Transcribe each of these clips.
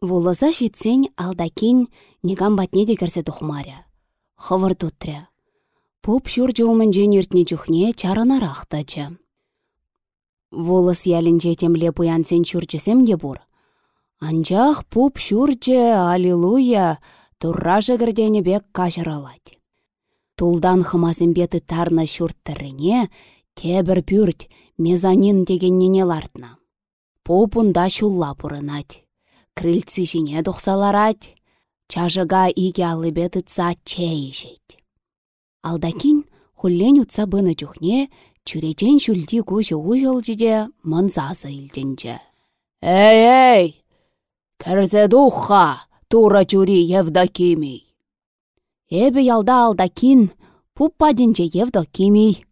Вулыза житсен алдакин негам батне дегерсе тухмаря. Хывыр тутря. Пуп шур жуымынжен ертне чухне чарынарақтачы. Волос ялінже темле пуянсен чурчесем де бур. Анчах пуп шурче, аллилуйя, турражы гірдені бек кажыралать. Тулдан беті тарна шурттырыне, тебір пүрт, мезанин дегеннене лартна. Пупунда шулла пурынать. Крыльцы жіне дұқсаларать, чажыга иге алыбе тытса чейшет. Алдакин хуллен утса быны чухне, чүречен шүлді көші ұжылжыде мұнзазы илденче. Эй, эй! Кәрзе дұққа, тура чури Евдокимий. Эбі ялда алдакин, пуппа денче Евдокимий.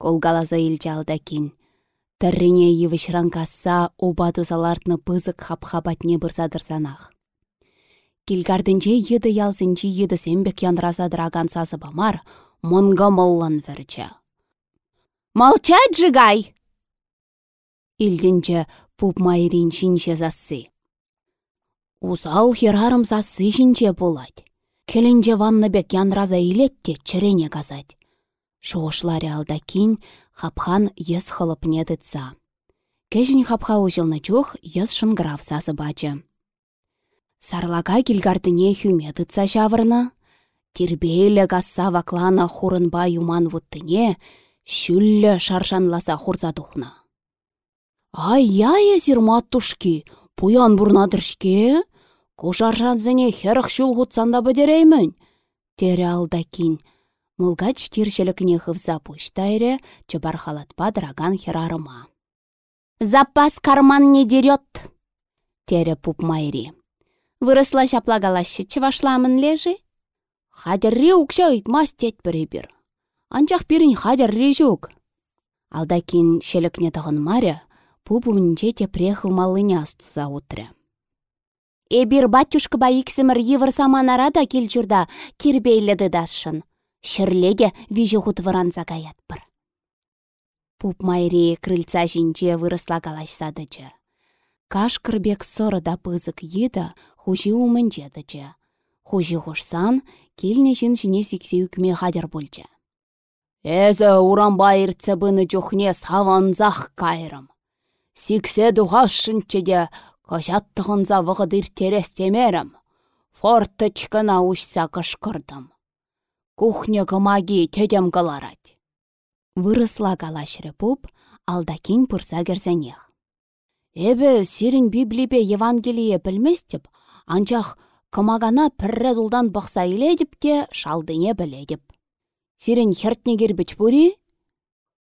Колгалаза илче алдакин. Тіррине евішран касса оба тузалартны пызык хап-хапатне бұрзадырсанақ. Килгардынче еді ялсынчи еді сенбек янразадыраган сазы бамар, мұнға моллан вірчі. Молчать, жигай! Илдінче пуп майрин шинче зассы. Усал херарым зассы шинче болать. Келінже бек янраза илетте чірене казать. Шоғышлары алдакин хапхан ес хылыпне дытса. Кәжін хапха ұжылны чух ес шынграф сасы бачы. Сарлага килгардыне хюме дытса шавырны. Тирбейлі гасса ваклана хурынба юман вуттыне, шүллі шаршанласа хурза тухна. Ай-яй, зирмат тушки, пуян бурнадыршке? Кушаршанзыне херх шул хутсанда бідереймін. Тере алдакин. Мулгач тиршелікіне хывза пуштайре, чыбар халатпа драган херарыма. Запас карман не дерет. Тере пуп майри. Вырысла шаплагалашы чывашламын лежи? Хадерри укша ыйтмас тет бір Анчах пирин хадерри жук. Алдакин шелікне тағын маря, пуп умінче тепрехы малыня астуза утря. Эбир ба иксімір евір саманара да келчурда кирбейледі дасшын. Шірлеге вижі хутвыранса гаятпыр. Пуп майри крыльца жинче вырысла галашсадычы. Каш кірбек сыры да пызык еді, хужи умынчедычы. Хужи хушсан, келне жин жіне сіксе үкме хадер бульчы. Эзі урамба иртсе бұны жүхне саванзақ кайрым. Сиксе дұғашшынчы де Кожаттығынза вғыдыр терестемерім. Форточкына ұшса кышкырдым. Кухня кымаги тедем каларать. Вырысла калашры пуп, алдакин пырса керзенех. Эбі сирин Библипе Евангелие білместіп, анчах кымагана піррі дұлдан бұқса иледіп те шалдыне біледіп. Сирин хертне кербіч бұри?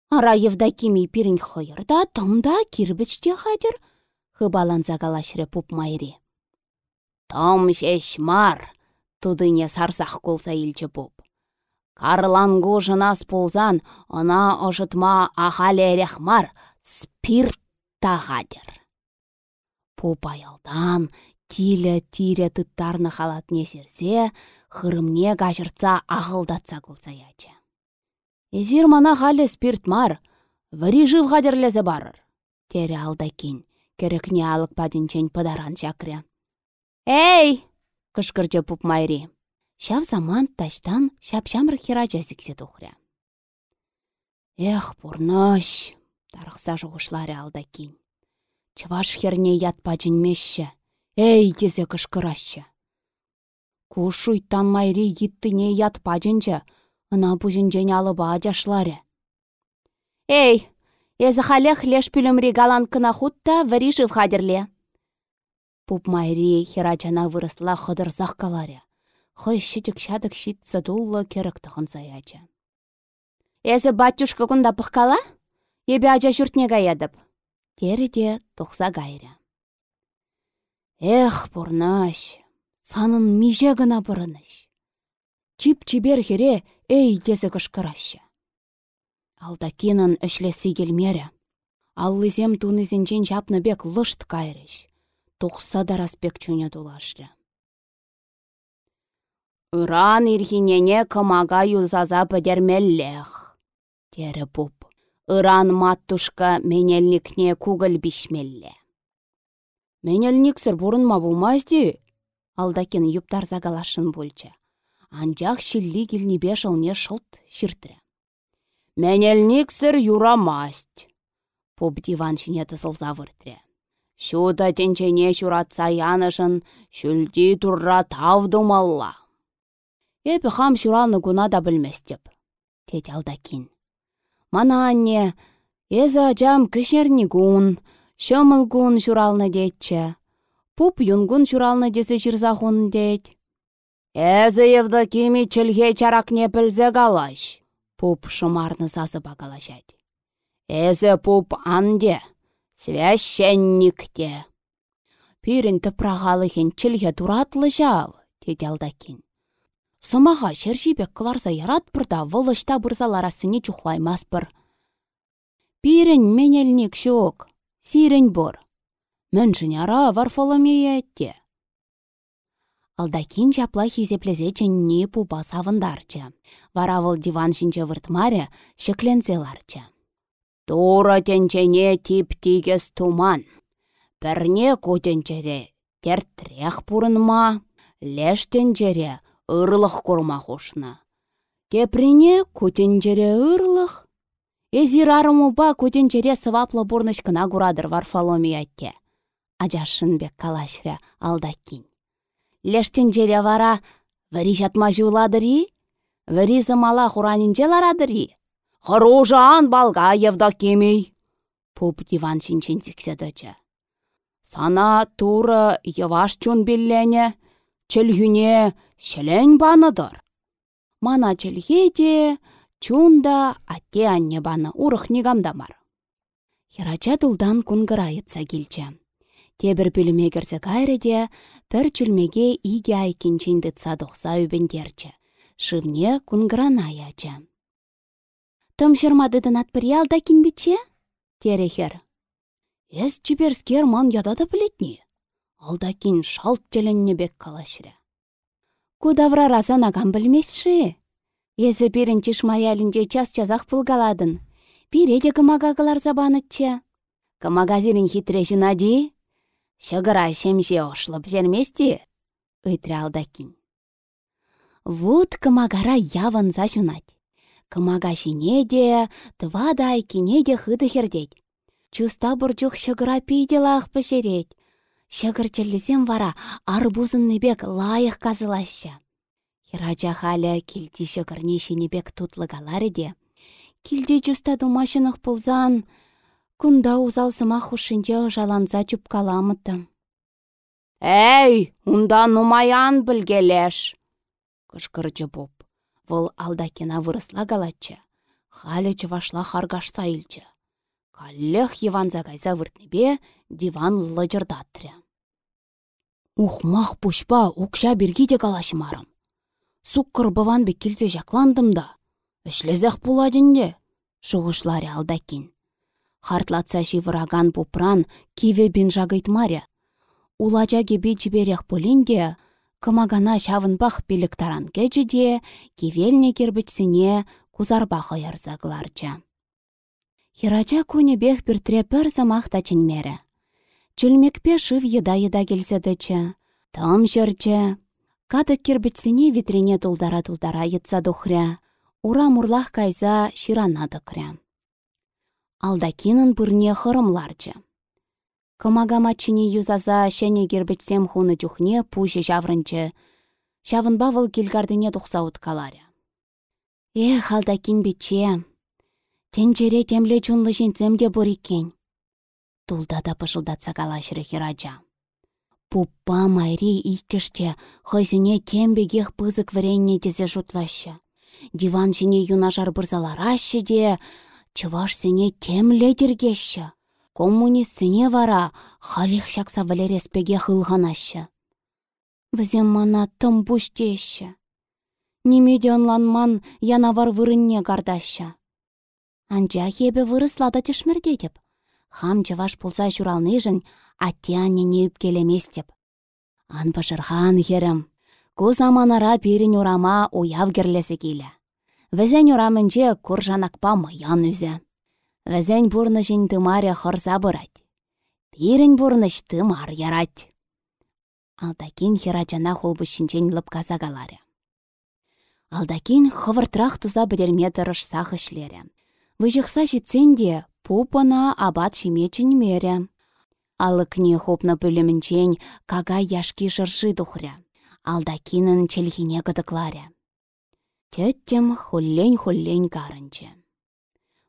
Ара Евдокимий пирин хойырда, тымда кирбічте хадыр, хыбаланса калашры пуп майри. Том шеш мар, тудыне сарсах колса илчі пуп. Карлангу жынас пулзан, она ожытма ахале мар, спирт тағадыр. Пуп аялдан, тилі тире тұттарны халатне серсе, хырымне гажырца ағылдатса кулса ячы. Эзир мана халі спирт мар, вари жив ғадерлезе барыр. Тере алдакин керекне алық падинчен подаран чакря. «Эй!» — кышкырчы пуп майри. Шав заман таштан шапшамыр хера жазіксе тухря. «Эх, пурныш!» — тарықса жуғышлары алдакин. Чываш херне ят мешші. «Эй!» — тезе кышкырашы. Кушуйттан майри не ят пачынчы, ына пужінчен алыба ажашлары. «Эй, Эзі халех леш галан кына хутта варишив хадерле. Пуп майри херачана вырысла зақ каларе. Хой шитік шадық шит задуллы керік тұғын заячы. Эзі батюшка күнда пықкала? Ебе ажа жүртне гаядып. Тері де тұқса гайры. Эх, бұрнаш, санын меже гына бұрыныш. Чип-чибер хере, эй. Алдакинын ішлесі келмері. Аллызем тунызенчен жапны бек лышт кайрыш. Тухса дараспек чуне дулашры. Үран ирхинене кымага юзаза пӹдермеллех. Тері пуп. Үран маттушка менелникне кугыл бишмелле. Менелниксір бұрынма булмасти. Алдакин юптарса галашын бульчче. Анчах шилли килнипе шылне шылт ширтрре. Менелниксір юрамасть. Пуп диван шине тысылса выртре. Шута тенчене шуратса янышын, шүлді турра тавдумалла. Эпі хам шуралны гуна да білместеп. Тет алдакин. Мана анне, Эзі ачам кішерні гун, шымыл гун шуралны детче. Пуп юнгун шуралны десе жирза хун дет. Эзі Евдокими чілге чаракне пілзе галаш. Пуп шымарны сасы багалашать. Эзі пуп анде, священникте. Пирін тыпрағалыхен чілге туратлы жау, деді алдакин. Сымаға шершибек қыларса ярат бұрда вылышта бұрзаларасыне чухлаймас бір. Пирен менелник шок, сирен бор. Міншін ара Варфоломея әтте. Алдакин жапла хизеплезе ченне пупа савындарчы. Варавыл диван шинче выртмаре шеклензеларчы. Тура тенчене тип тигес туман. Пірне көтенчере тертрек пурынма, лештенчере ырлық курма хушна. Кеприне көтенчере ырлық, Эзир арымупа көтенчере сываплы бурнышкына курадыр Варфоломей атте. Ажашшынбек калашря алдаккин. Лештенчере вара вәри жатма жуладыри, вәри зымала хуранинче ларадыри. Хыружан балга Евдокимей. Пуп диван шинчен сикседычы. Сана туры йываш чун биллене, чілгүне шелен баныдыр. Мана чілге де, Чунда атте анне баны урых негамдамар. Херача тулдан кунгырайытса келчі. Тебір пүліме кірсе кайрыде, пір чүлмеге иге айкенчен дытса доқса үбендерчі. Шывне кунгырана ячы. Тым шырмадыдын атпырял да кенбече? Терехер. Эс чиперскер ман яда да білетні. Алдакин шалт теленне бек калашыры. Кудавра разан агам білмесші. Есі пирін чишмаялінже час-часақ пылгаладын. Пиреде кымага кылар забанытче. Кымага зирін хитрешін ади? Шыгыра шемше ошлып жермести? Ыйтры алдакин. Вот кымагара явын зашунать. Кымага тва да айкине де хыды хердеть. Чуста бурчух шыгыра пиделах пешереть. Шыгыр черлесем вара арбузын небек лайық казылаща. Хирача халя килди шыгырне шинебек тутлыгалары де. Килде чуста думашынық пулзан, кунда узалсыма хушинче жаланса чупкаламыты. Әй, унда нумаян білгелеш! Кышкырчы боп. Вұл алдакена вырысла галатчы. Халі чывашла харгашса илчі. Каллех еванза кайса выртнебе диван лыжырдатря. Ухмах пушпа укша бірге де калашымарым. Суккыр бе келсе жақландым да. Үшлезек пуладінде. Шуғышлары алдакин. Хартлатса шивыраган пупран киве бин жагыйтмаря. Улача кебе жіберек полинде, кымагана шавынбақ пелік таран кечеде, кивелне кербічсіне кузарбақы ярзагларча. Хирача көне бех піртре пір замақ тачынмері. Чүлмекпе шыв еда-еда келседічі. Тым жерче. Кадык кербічсіне витрине тулдара-тулдара етса дұхря. Ура мурлах кайза ширана дықря. Алдакинын пырне хырымларчы. Кымага матчине юзаза шәне кербічсем хуны чухне пуше жаврынчы. Шавын бавыл келгардыне тұқса уткаларя. Эх, алдакин биче. Тенчере темле чунлы жинцем де бұр. Тулда да пышылдатса калашыры хирача. Пуппа майри иккіште хызіне тембегех пызык варенне дезе жұтлашы. Диван жіне юнажар бұрзаларашы де, чываш сене темле дергеші. Коммунистсене вара халих шакса валереспеге хылғанашы. Візем мана тым бұштеші. Немеде онланман янавар вырынне гардашы. Анча хебе вырыслада тешмердедеп. Хам чываш пулса журалныжын, атте аннене үпкелемес деп. Ан пашырхан херім. Ку заманара пирин урама уяв керлесе келі. Візен урамынче кур жанакпа маян үзе. Бұрны жин тымаре хырса бұрать. Пирін бұрныш тымар ярать. Алдакин херачана холбышинчен лыпказа галаря. Алдакин хывыртрах туза бідерме тырыш сах ішлері. Выжықса житсенде пупына шимечін мере. Алыкне хопна пөлімінчен кага яшки жыршы тухря. Алдакинын челхине кыдыкларя. Теттем хуллень-хуллень карынчы.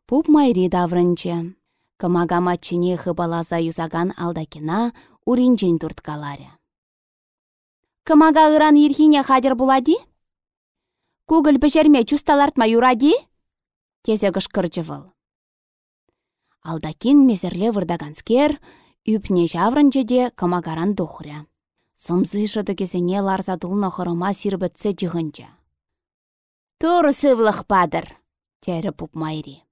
Пуп майри даврынчы. Кымага матчине хыбалаза юзаган алдакина уринчен турткаларя. Кымага ыран ирхине хадер булади? Кугіл пешерме чусталартма юради? Тезе кышкырчы выл. Алдакин мезерле вырдаганскер, үпне жаврынче де кымагаран тухря. Сымзы шыды кезене ларза дулна хырыма сирбітсе жығынча. Туры сывлық падыр, тәрі майри.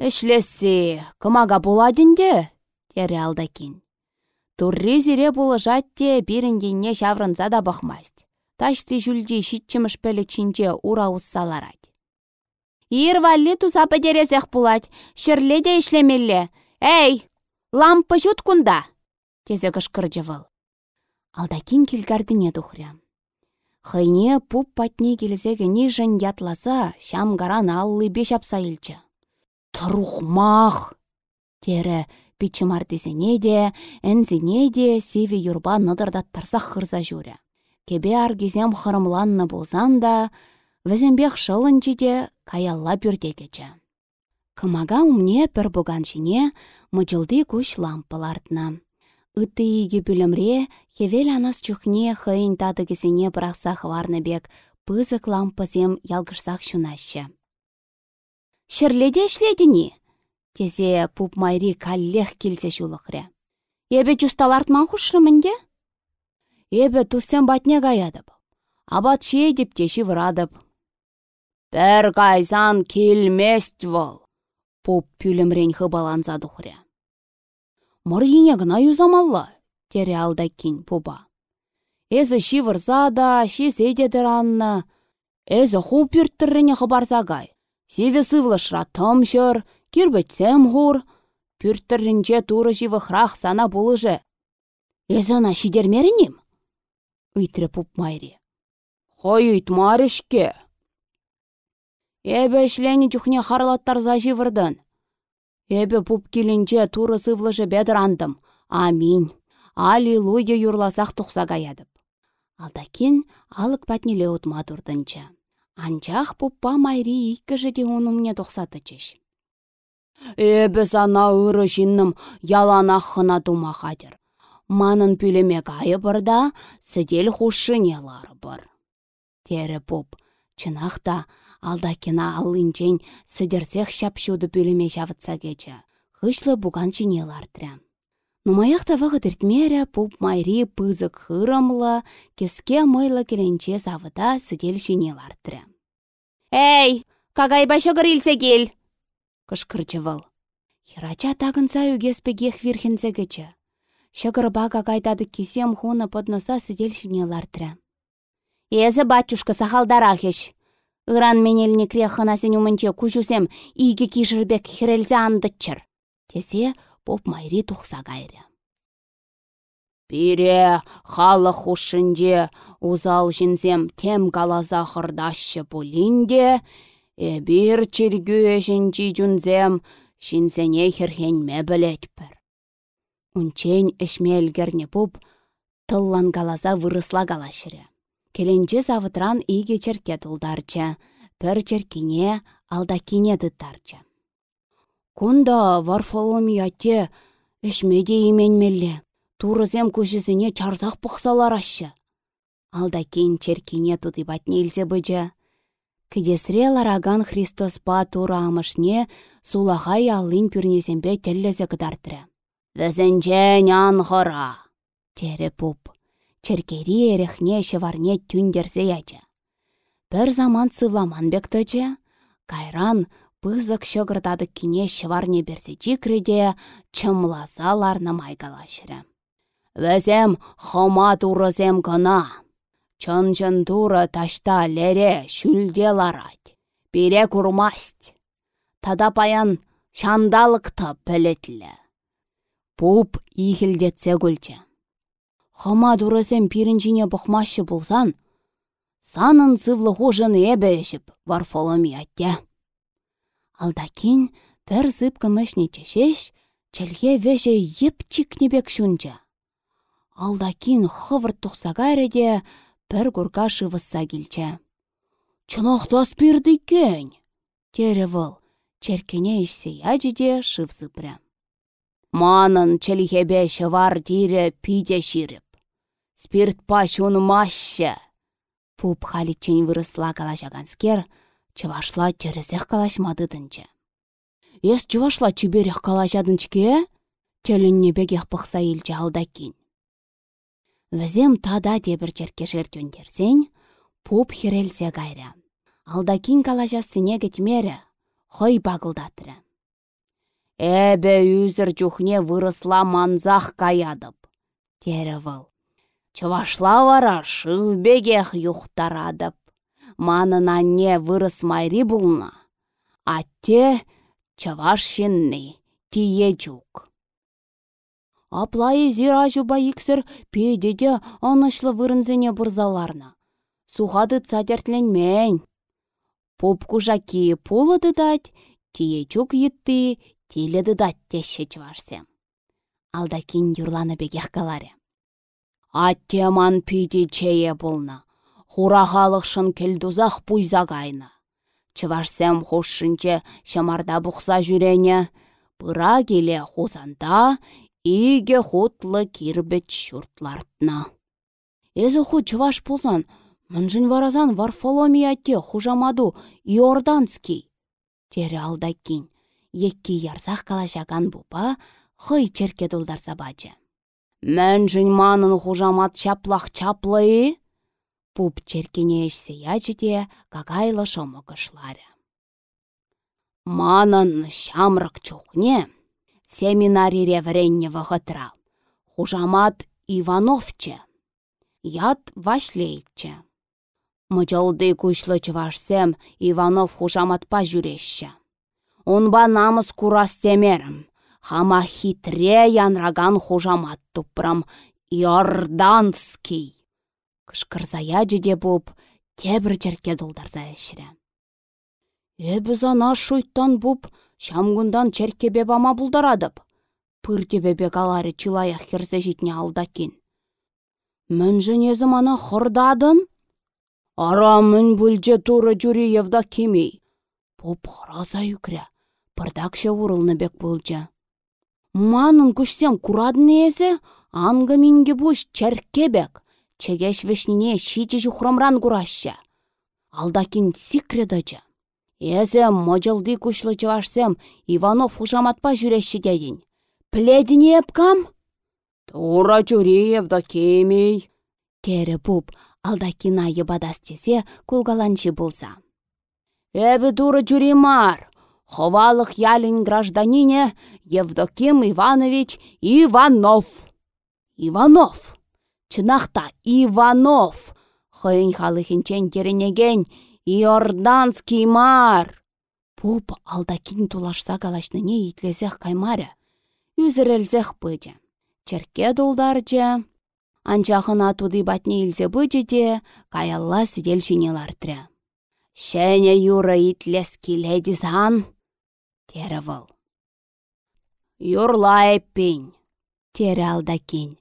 Ішлесі, кымага боладінде, тәрі алдакин. Турри зире жатте бірінденне шаврынса да бақмаст. Ташты жүлде шитчіміш пәлі чинче ура уссаларад. Ир валли туза пәдересех пулать, шырле де ішлемелле. Әй, лампы жүт кунда! Тезе кышкыржы выл. Алдакин келгардыне тухря. Хыйне пуп патне келзегені жын ятласа, шам гаран аллы беш апса илчі. Тұрухмах! Тере пичімардесене де, әнзіне де севе юрба тарсақ хырза жүрі. Кебе аргезем хырымланны болзан да, візембех шылынчы де каялла бүрде кечі. Кымага умне пір бұған жіне мұжылды күш лампылардына. Үтті иге бүлімре, хевел анас чухне тадыгізіне бірақса хварны бек, пызык лампызем ялгырсақ шунашы. Шырледе ішледіні? Тезе пуп майри каллех келсе шулықре. Эбе чусталартман хушрымынде? Эбе туссен батне гаядып. Абат шей деп теші вырадып. Пәр кайсан келмест вол. Пуп пүлімрен хыбаланса дұхре. Мұргине гына юзамалла, тере алдакин пуба. Эзі ши вырса да, ши сейдедір анна. Эзі ху пүрттіріне хыбарсагай. Севе сывлышра тымшыр, кирбетсем хур. Пүрттірінче туры живы храх сана булыжы. Эзіна шидермерінім? Үйтірі пуп майри. Хой үйтмарышке. Эбе ішлені жүхне харлаттар за живырдын. Эбе пуп келінче туры сывлыжы бедір андым. Аминь. Аллилуйя юрласақ тұқса гаядып. Алдакин алық патнеле ұтма тұрдынча. Анчах пуппа майри иккіжі де онымне тұқсаты чеш. Эбі сана ұры жинным ялана хына тума хадыр. Манын пүлеме айы бұрда, сідел хушынелары бұр. Тері пуп, чынақта алдакина аллинчен сыдерсех шапшуды пүлеме жавытса кечі. Хышлы буган чинелардыря. Нумаях тавағы діртмері пуп майри пызык хырымлы, кеске мыйлы келенче завыда сыдел шинелардыря. Эй, кагай башы грилсе кел! Выл. Хирача тагынса үгеспегех вирхенсе кечі. Шыгырба кагайтады кесем хуны подноса сыдел шинелардыря. Эзі батюшка сахалдарахеш, Иран менеліне кре хынасен умынче күжусем иге кишірбек хирелзе андытчыр. Тесе поп майри тухса кайры. Пире халық хушынде узал жинзем тем калаза хырдашы пулинде, эбир чиргюе жинчи жүнзем шинсене херхенме білетпір. Унчен эшмелгерне пуп тыллан калаза вырысла калашыры. Келенче завытран иге черке тулдарча, пір черкине алдакине дыттарча. Кунда варфолым ятте, эшмеде именмелле, турызем көшізіне чарзақ пұқсалар ашы. Алдакин черкине тутыбатне илзе быча. Кедесре лараган Христос па тура амышне сулахай аллин пүрнесембе теллезе кыдартыры. Візінчен анхыра, тере пуп черкери эрехне шеварне түндерсе ячы. Бір заман сывламан бектачы, кайран пызык шығырдады кине шеварне берсе чикреде чымласаларны майгалашыры. Вәзем хома турызем гына. Чын-чын туры ташта лере шүлде ларать. Бире курмасть. Тада паян шандалыкты пілетлі. Пуп ихілдетсе күлчі. Хама дұрысем пирінжіне бұқмашы болсан, санын сывлы хожын эбе ешіп Варфоломи атте. Алдакин пір зып кімішне чешеш, чәлге веше епчикнебек шунча. Алдакин хывырт тұқсағайреде пір гурга шывысса келчі. Чынақтас бірді кен. Тері выл, черкене ішсе яжеде шывзы. Манын чәлхебе шывар тире пиде ширіп. Спирт пашун машы. Пуп халичен вырысла калашаганскер, чывашла терезех калашмадыдынчы. Ес чывашла чүберех калашадынчке? Телінне бегех пықса елчі алдакин. Візем тада дебір черке жертвендерсен, пуп херелсе гайря. Алдакин калашасыне кетмері, хой багылдатыры. Эбе үзір чухне вырысла манзах каядып. Тері выл. Чывашла вара шывбегех юхтарадып. Манын анне вырыс майри булна. Атте чываш шинны, тие чук. Аплайы зира жуба иксір пейдеде анышлы вырынзене бұрзаларна. Сухады цадертленмейн. Пуп кужаки пулыды дать, тие чук етті, Теледі да теші чварсем. Алдакин юрланы бегех каларе. Аттеман пиди чее болна. Хура халықшын келдузақ пуйзагайна. Чыварсем хушшынче шамарда бұқса жүрене. Пыра келе хузанда, иге хутлы кирбет шуртлартна. Эзі ху чываш пулсан, мынжын варазан Варфоломия хужамаду Иорданский. Тере алдакин екки ярсах калашаган бупа хый черке дулдарса бачы. Мәнжін манын хужамат чаплах чаплы? Пуп черкене ешсе ячыде какайлы шомо кышлары. Манын шамрык чухне, семинарире вренне вғытра. Хужамат Ивановче. Яд вашлейче. Мычылды күшлі чывашсем Иванов хужаматпа жүрешші. Унба намыс курас темерім. Хама хитре янраган хужамат тупрам. Иорданский. Кышкырзая жеде буп, тебір жерке дулдарза әшірі. Эбіз ана шуйттан буп, шамгундан черкебе бама бұлдарадып. Пыртебебе калары чылаяқ херсе житне алдакин. Мін езім ана? Ара мін бүлже туры жүри евда кемей. Буп хыраза юкря урылны бек болча. Манын күшсем курадын езі, аңғы минге бұш чәркебек, чегеш вешнине шичі жухрамран кураща. Алдакин сикредача. Эзе мыжылды күшлі чывашсем Иванов ужаматпа жүрешші дедін. Пледіне епкам? Тура да кемей. Тері пуп, алдакина ебадастесе кулгаланчы болса. Эбі туры мар, Ховалых ялин гражданине Евдоким Иванович Иванов. Иванов. Чынақта Иванов. Хойын халыхинчен теренеген Иорданский мар. Пуп алдакин тулашса галашныне итлесех каймары. Үзірілзех бөді. Черке долдарчы. Анчахына туды батне илзе бөді де, каялла сидел шинелартры. Шәне юра итлес келеді зан тері выл. Юрла эппень, тері алдакин.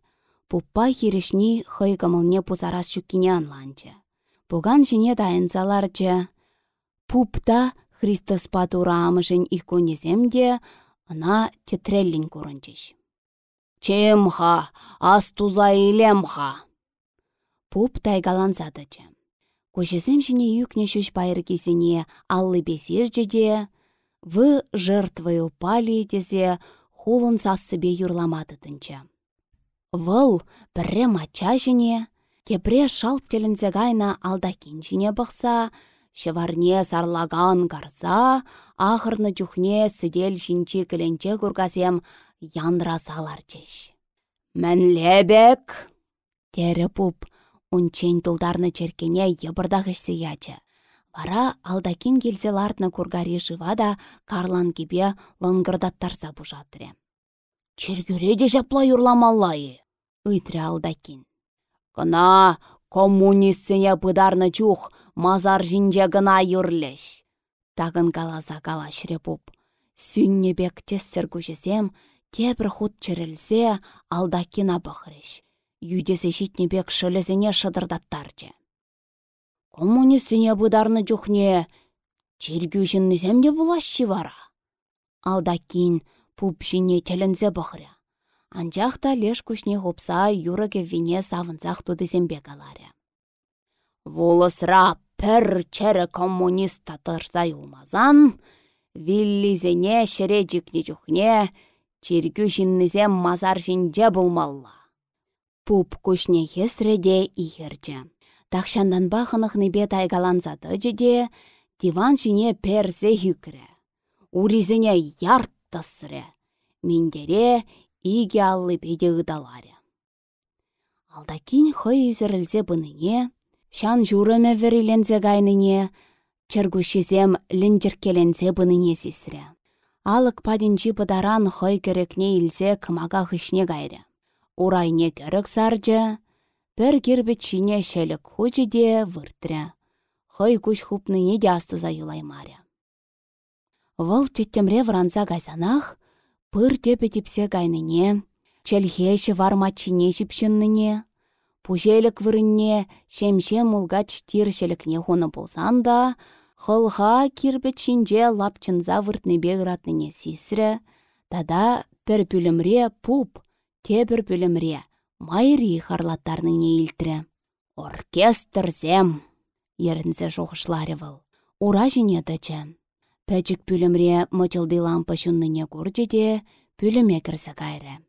Пуппа хирішні хыйгымылне пузарас жүккене анланчы. Бұған жіне дайынзаларчы. Пупта Христос патура амышын иконеземде ына тетреллин көрінчіш. Чемха, астуза илемха. Пуп тайгаланзадычы. Көшесем жіне юкне шүш байыр кезіне аллы бесіржеде, вы жертвой упали тезе хулын сассыбе юрламадытынча. Выл пірре мача жіне, кепре шалт телінзе гайна алдакин жіне бұқса, шеварне сарлаган гарза, ахырны жүхне сидел жінче кіленче күргазем янра салар чеш. Мән лебек! Тері пуп, унчен тұлдарны черкене ебырдағышсы ячы. Вара алдакин келсе лартна кургари жыва да карлан кебе лынгырдаттарса бужатыре. Чергюре де жапла юрламаллайы, ыйтрре алдакин. Кына коммунистсене пыдарны чух мазар жинже гына юрлеш. Тагын каласа калашре пуп. Сүннебек тессір күшесем, тепір худ чірілсе алдакина бұқырыш. Юдесі житнебек шылезіне шыдырдаттарчы. Коммунистсене бұдарны жүхне, чергю жынныземде бұлашчы вара. Алдакин пупшине тілінзе бұқыры. Анжақта леш күшне хопса юрыге вине савынсақ тудызембе каларе. Волысра пір чәрі коммуниста тұрса юлмазан, виллизене жікне жүхне, чергю жыннызем мазар жинже бұлмалла. Пуп күшне хесреде ихерчі. Тақшандан бақынықныбе тайгаланзады жеде, диван жіне перзе хүкірі. Уризіне ярт тысыры. Мендере иге аллы беде ұдалары. Алдакин хой үзірілзе бұныне, шан журыме верілензе гайныне, чергушизем ліндеркелензе бұныне сесірі. Алық падинчи бұдаран хой керекне илзе кымага хышне гайры. Урайне керік саржы, Пір кирбетчине шәлік хучиде выртря. Хой күш хупныне де астуза юлаймаря. Вăл теттемре вранса гайсанах, пыр тепе типсе гайныне, челхеші варматчине жіпшінныне, пужелік вырынне, шемше мулгач тир шелікне хуны болсан да, хылха кирбетчинже лапчынза выртнебе гратныне сисрі, тада пір пүлімре пуп, тепір пүлімре, майри харлаттарныне илтірі. Оркестрзем! Ерінзе жоғышлары Ура жіне дычы. Пәчік пүлімре мұчылды лампа шүнныне көрдеде пүліме кірсі кайры.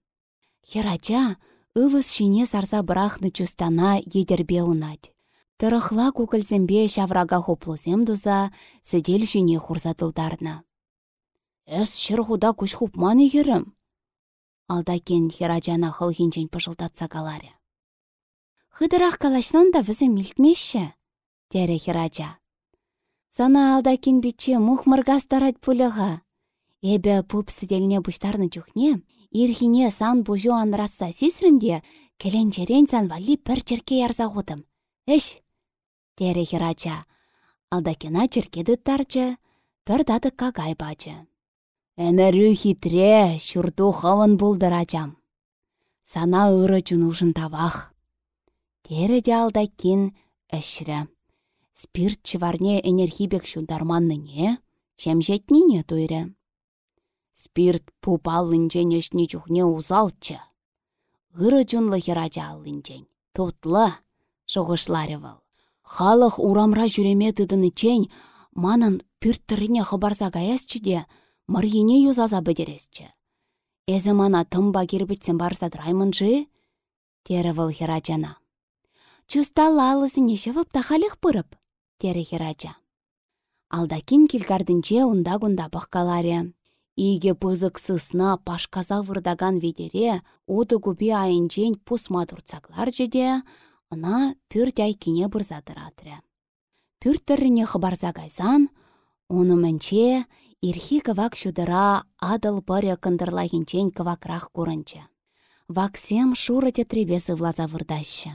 Херача, ывыз шине сарса брахны чустана едербе унать. Тырықла көкілзембе шаврага хоплузем дұза, сідел шине хурзатылдарны. Әс шырғуда күш алдакен хирачана хылхинчен пыжылдатса каларе. Хыдырах калашнан да візі милтмешші, тере хирача. Сана алдакен бітче мухмыргас тарать пулыға. Эбі пуп сіделіне бұштарны жүхне, ирхине сан бұжу анрасса сисрімде, келенчерен сан вали пір черке ярза ғудым. Эш, тере хирача. Алдакена черкеді тарчы, пір дадыққа гай бачы. Әмәрі хитре, шүрту хавын бұлдырачам. Сана ұры жүнушын тавах. Тері де алдакин әшірі. Спирт чыварне энергибек шундарманны не, чем не туйры. Спирт пупаллынчен ешні чухне узалчы. Ыры жүнлы херача аллынчен. Шуғышлары выл. Халық урамра жүреме тыдыны чен, манын пүрттіріне хыбарса гаясчы де, Марьине юзаза бідересчі. Эзі мана тымба кирбітсен барса драймынжы? Тері выл херачана. Чусталла алысыне шывып тахалих пырып, тері херача. Алдакин килгардынче унда-гунда баққаларе. Иге пызык сысна пашказа вырдаган ведере уды губи айынчен пусма турцаклар жеде, ына пүрт айкине бұрзадыратыры. Пүрт тіріне хыбарза гайсан, оны мінче Ирхи кывак шудыра адыл пыря кындырлайынчен кывакрах курынчы. Ваксем шуры тетребесі влаза вырдаща.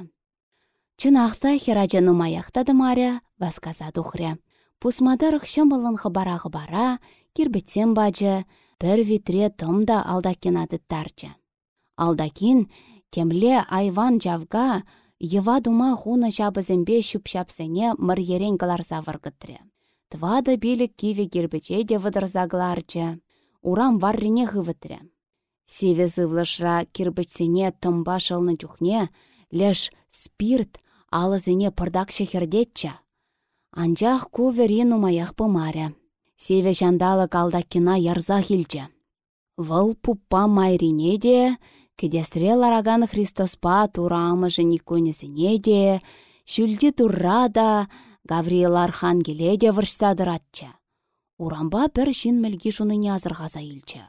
Чынақта херача нумаяқтады маря, васказа тухря. Пусмадар шымылын хыбара-хыбара, кирбетсем бачы, бір витре тымда алдакин адыттарчы. Алдакин темле айван жавга, Ева дума хуна шабызембе шупшапсене мыр ерен каларса выргытры. Твада билік киве гербече де вăдырзагларчче. Урам варрине хывытрре. Севе зывлышра кирбічсене тымба чухне, леш спирт алызыне пырдак шехердетчче. Анчах куверин умаях пымаря. Севе çандалы калдаккина ярза хилчче. Вăл пуппа майрине де, кедестре лараган Христоспа турамыжы никунесене де, шүлде турра да, Гавриэл Архангеле де вырштадыратчы. Урамба пір шин мілгі шуныне азырғаза илчі.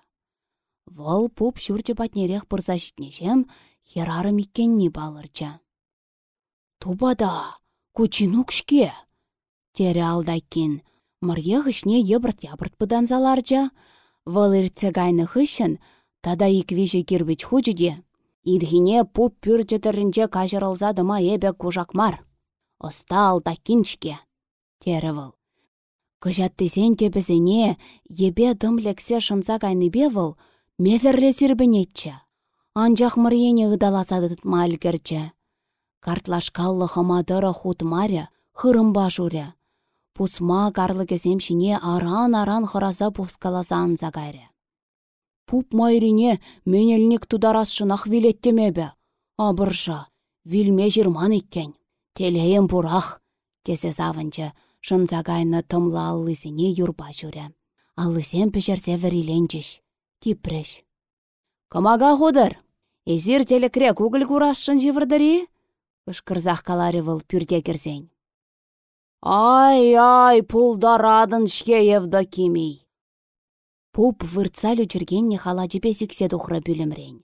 Вол пуп шүрчі патнерех бұрза житнешем, херары миккенні балырчы. Тубада, кучинукшке! Тере алдайкин, мұрге ғышне ебірт-ябырт бұдан заларчы. Вол иртсе гайны хышын, Тада иквиже кирбіч хучыде. Ирхине пуп пүр кажырылзады кажырылзадыма эбе кужакмар. Оста алда кинчке. Теревыл. Кыжаттесен тепізіне ебе дымлексе шынса кайныбе выл, мезірле сірбінетчі. Анжақ мұрйені ұдаласады тұтма әлгірчі. Картлашкаллы хымадыры хутмаря, хырымба журя. Пусма карлы кеземшіне аран-аран хыраса пускаласа анза кайры. Пуп майрине менелнік тударасшынақ вилеттемебе. Абыржа, вилме жирман иккен. Телейім пурах, тесе завынчы, шынса кайны тымлы аллысыне юрба жүрі. Аллысен пешерсе віриленчіш, типреш. Кымага худыр, Эзир телекрек угіл курашшын живырдыри? Ышкырзақ калари выл пүрде кірзен. Ай-ай, пулдарадын шке Евдокимий. Пуп выртса жүргенне хала жіпе сіксе тухры бүлімрен.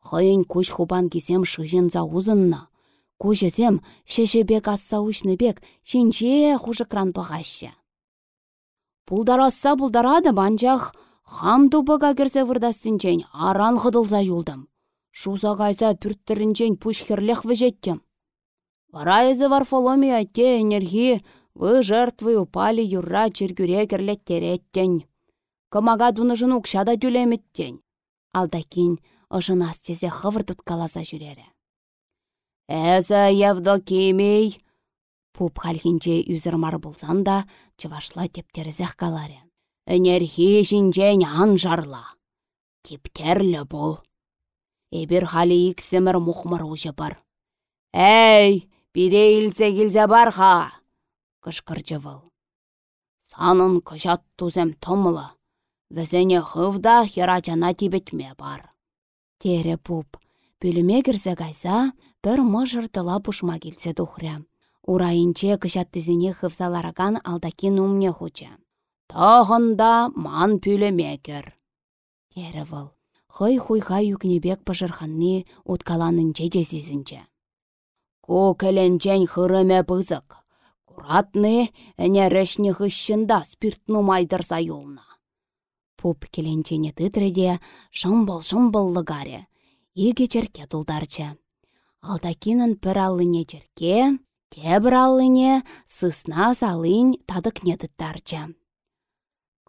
Хойын күш хубан кисем шыжынза узынна. Кушесем шешебек асса бек шинче хужыкран пығашы. Пулдарасса пулдарады банчах хам тупыға кірсе вырдассынчен аран хыдылза юлдым. Шуза кайса пүрттірінчен пуш херлех вежеттем. Варайзы Варфоломия те энерги, вы жертвы упали юрра чергюре керлеттереттен. Кымага дунышын укшада тюлеметтен. Алдакин ышынас тезе хывыр туткаласа жүрере. Әзі Евдокимей! Пуп халхинче үзірмар болсан да, чывашла тептерізек каларе. Энерги жинжен анжарла. Кептерлі бол. Эбір халі иксімір мұхмыр ұжы бар. Әй, Бире илсе килсе барха! Кышкырчы выл. Санын кышат тузем тымлы. Візіне хывда херачана тибетме бар. Тере пуп. Пүліме кірсе кайса, бір мұжыр тыла пушма келсе тухря. Урайынче кышаттызіне хывсалараган алдакин умне хуча. Тағында ман. Тере выл. Хый хуйха юкнебек пыжырханны уткаланынче жезізінче. Ку кәленчен хырыме пызык. Куратны әнәрәшні хыщында спиртну майдырса юлна. Пуп келенчене тытреде шымбыл-шымбыллы гаре. Иге черке тулдарчы. Алдакинын пір аллыне черке, тебір аллыне сысна салын тадыкне тыттарчы.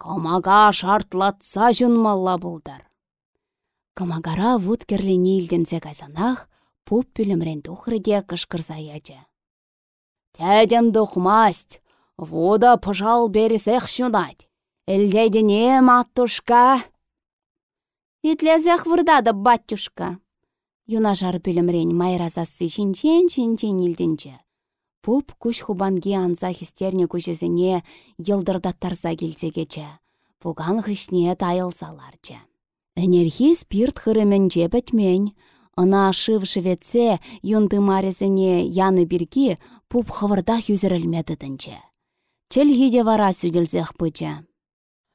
Комага шартлатса жүнмалла бұлдар. Комагара вуд керлені илденсе кайсанах, пуп пүлімрен тухрыде кышкырса ячы. Тәдем духмасть, вода пыжал бересех шунать. не матушка. Итлезех вырдады батюшка. Юнашар пүлімрен майразасы шинчен-шинчен илдінчі. Пуп күш хубанги анса хистерне күшесіне йылдырдаттарса келзегече. Пуган хышне тайылсаларчы. Энерхи спирт хырыменче бітмен, Ына шыв шыветсе юнды марезіне яны бірге пуп хывырда хүзірілмедідінче. Челгі де вара сүделзех пыча.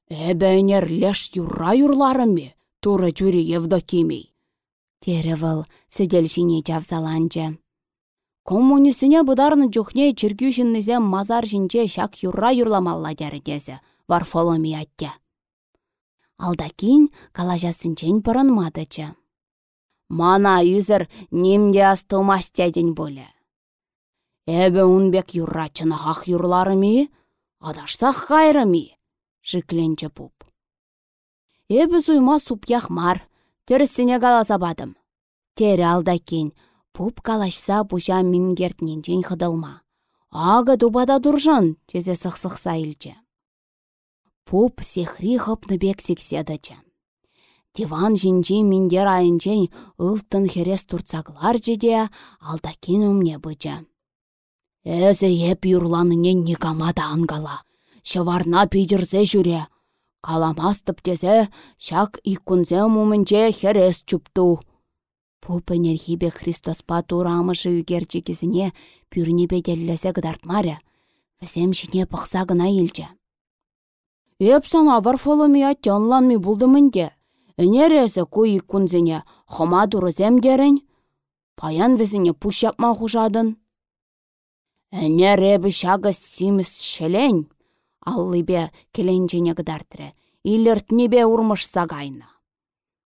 Әбәйнер леш юра юрларыме, туры жүре Евдокимей. Теревіл сіделшіне жавзаланчы. Коммунисіне бұдарны жүхне чіргю мазар жінче шак юра юрламалла дәрігесі, Варфоломиятте. Алдакин калажасынчен пырынмадычы. Мана юзір немде астылмас тәден боле. Әбі унбек юрра чынахақ юрларыми, адашсақ қайрыми, жікленчі пуп. Әбі зуйма яхмар, терісіне бадым. Тері алдакен, пуп калашса бұжа мингертненчен хыдылма. Ага дубада дұржын, тезе сықсықса илчі. Пуп сехри хыпны бек секседачы. Диван жинчи миндер айынчен ылтын херес турцаклар жеде алдакин умне быча. Эзі еп юрланыне никамада ангала. Шыварна пидерзе жүре. Каламастып тезе, шак иккунзе мумынче херес чупту. Пупы нерхибе Христоспа турамышы үгерчі кезіне пүріне беделлесе гыдартмаре. Візем жіне пықса гына елчі. Эп сана варфолымия тянланми булдымынде. Энересе куи кунзене хыма турызем дерін. Паян візіне пушапма хужадын. Энере шагы симіс шелен. Аллыбе келенчене гдартыры. Илертнебе урмыш сагайна.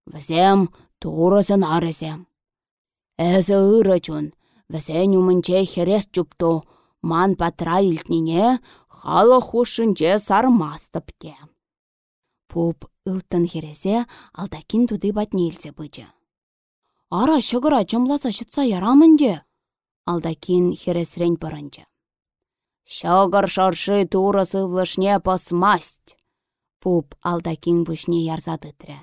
Візем турысын арызем. Әзі ыры чун, візен умынче херес чупту, ман патра илтнине халы хушынче сармастып те. Пуп ылтын хересе алдакин туды батне илсе бычы. Ара шығыра чымласа шытса ярамынде. Алдакин хересрен пырынчы. Шығыр шаршы турысы влышне пасмасть. Пуп алдакин бүшне ярзады тірі.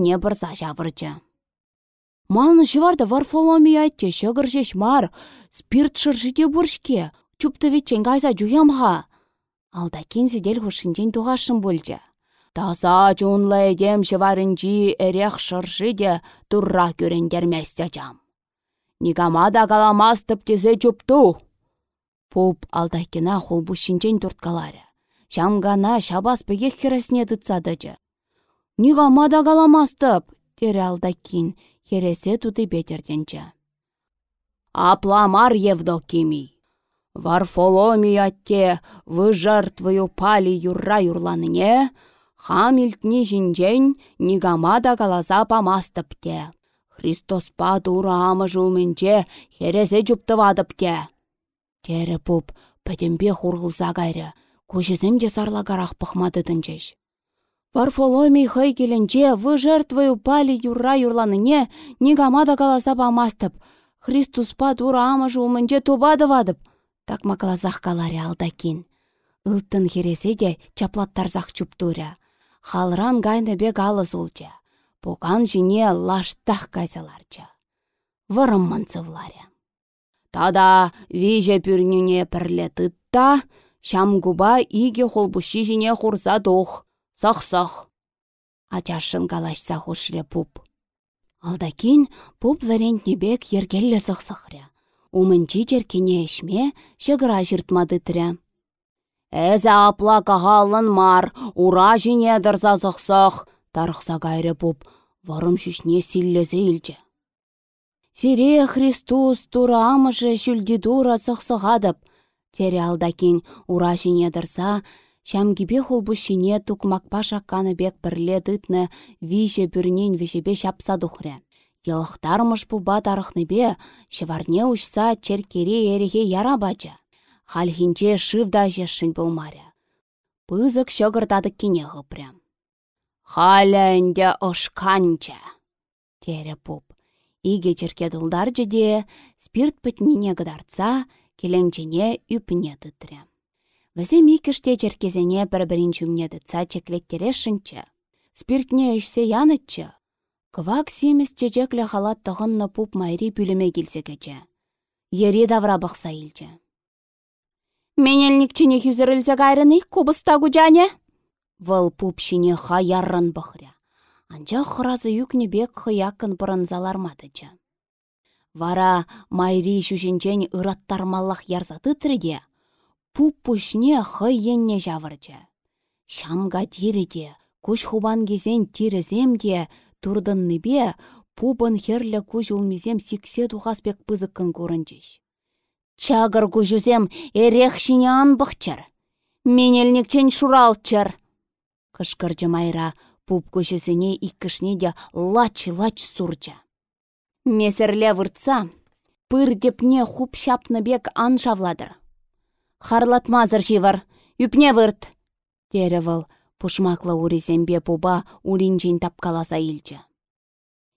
Не бұрса жавырчы. Малны жыварда варфоломи айтте шығыр жеш мар, спирт шыршыте бұршке, чупты ветчен гайза жуямға. Алдакин сидел хушинчен туғашын бөлчі. Таза жунлы едем шыварынчи эрех шыршы де турра көрендерместе жам. Нигамада каламас тезе чупту. Пуп алдакина хулбушинчен турткалары. Шамгана шабас пегех хересне тытсадычы. Нигамада каламастып, тере алдакин, хересе туты бетерденче. Апламар Евдокимий. Варфоломий атте вы жертвою пали юрра юрланыне, хамилтни жинжен нигамада каласа памастып те. Христос па тура амы жумінче хересе жұптывадып те. Тері пуп, пәдембе хурғылса кайры, көшізім де сарлагарақ пықмады тінчеш. Варфоломий хай келенче вы жертвою пали юрра юрланыне нигамада каласа памастып. Христос па тура амы жумінче тубадывадып. Так макалазах каларе алдакин. Ылтын хересе де чаплаттарзақ чуптуря. Халран гайны бек алыз улча. Пукан жіне лаштах кайсаларча. Вырым мансывларя. Тада виже пүрніне пірле тытта, губа иге холбуши жіне хурса дух. Сах-сах. Ачашын калашса хушре пуп. Алдакин пуп бек ергелле сықсықря. Умынчи черкене ешме шығыра жыртмады тірі. Әзі апла кағалын мар, ура жіне дырза зықсық, тарықса кайры пуп, варым шүшне силлезе илче. Сире Христус тура амышы шүлді дура сықсығадып, тере алдакин ура жіне дырса, Шамгибе хулбушине тукмакпа шакканы бек бірле дытны виже бүрнен вешебе шапса духря. Елықтармыш пуба тарықныбе, шыварне ұшса черкере ереге яра бача. Хальхинче шывда жешшін болмаря. Пызык шөгірдадық кене ғыпрям. Халяндя ошканча. Тере пуп. Иге черке дулдар жеде, спирт пітніне гыдарца, келенчене үпіне дытря. Візе мекіште черкезене бір-бірін жүмне дытса чеклеттерешінчі. Спиртне ішсе янытчы. Кывак семес чечеклі халат тығынны пуп майри пүліме келсе кече. Ері давра бақса илчі. Менелникчіне хүзірілзе кайрыны кубыста күжане? Вăл пупщине хаяррын бұхря. Анча хыразы бек хыякын залармадыча. Вара майри шүшінчен ыраттармаллах ярзаты тіріде, пуп пушне хый енне. Шамга тиреде, күш хубан кезен тиріземде, турдын небе, пупын херлі күш улмезем сиксе тухаспек пызыккын көрінчеш. Чагыр күжізем эрех шине анбықчыр. Менелнікчен майра пуп көшесіне иккішне де лач-лач сурча. Месерле выртса, пыр депне хуп шапны бек ан шавладыр. Харлатмазыр живар, үпне вырт, теревіл пушмаклы урезембе пуба уринчен тапкаласа.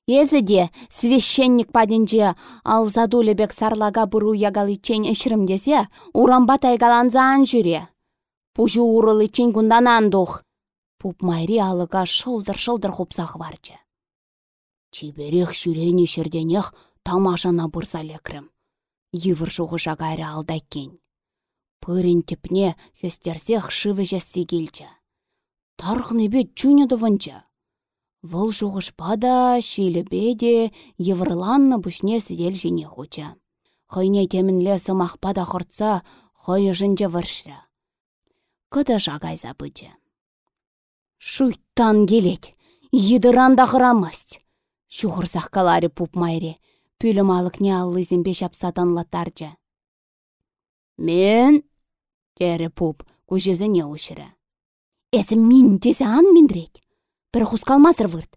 Езі де священник паденже задулебек сарлага бұру ягаличен ішірімдесе, урамба тайгаланзан жүре. Пужу урылы чен күнданан Пуп майри алыға шылдыр-шылдыр хупсақ варчы. Чиберех шүрені шерденех тамашана бұрса лекрім. Йывыр шуғыша алда алдайкен. Пырын тіпне хестерсех шывы жәсі келчі. Тархны бет чүнедівінчі. Вұл шуғыш пада, шилі беде, еврланны бұшне сидел жіне хуча. Хойне темінле сымақ пада құртса, хойы жынчы варшыра. Кыда бычы. Шуйттан келет, едіранда қырамаст. Шуғырсақ калари пуп майре, пүлім алық не беш апсадан латарчы. Мен, тәрі пуп, не ұшыры. Әсі мин тесе ан миндрет. Бір қалмазыр вырт.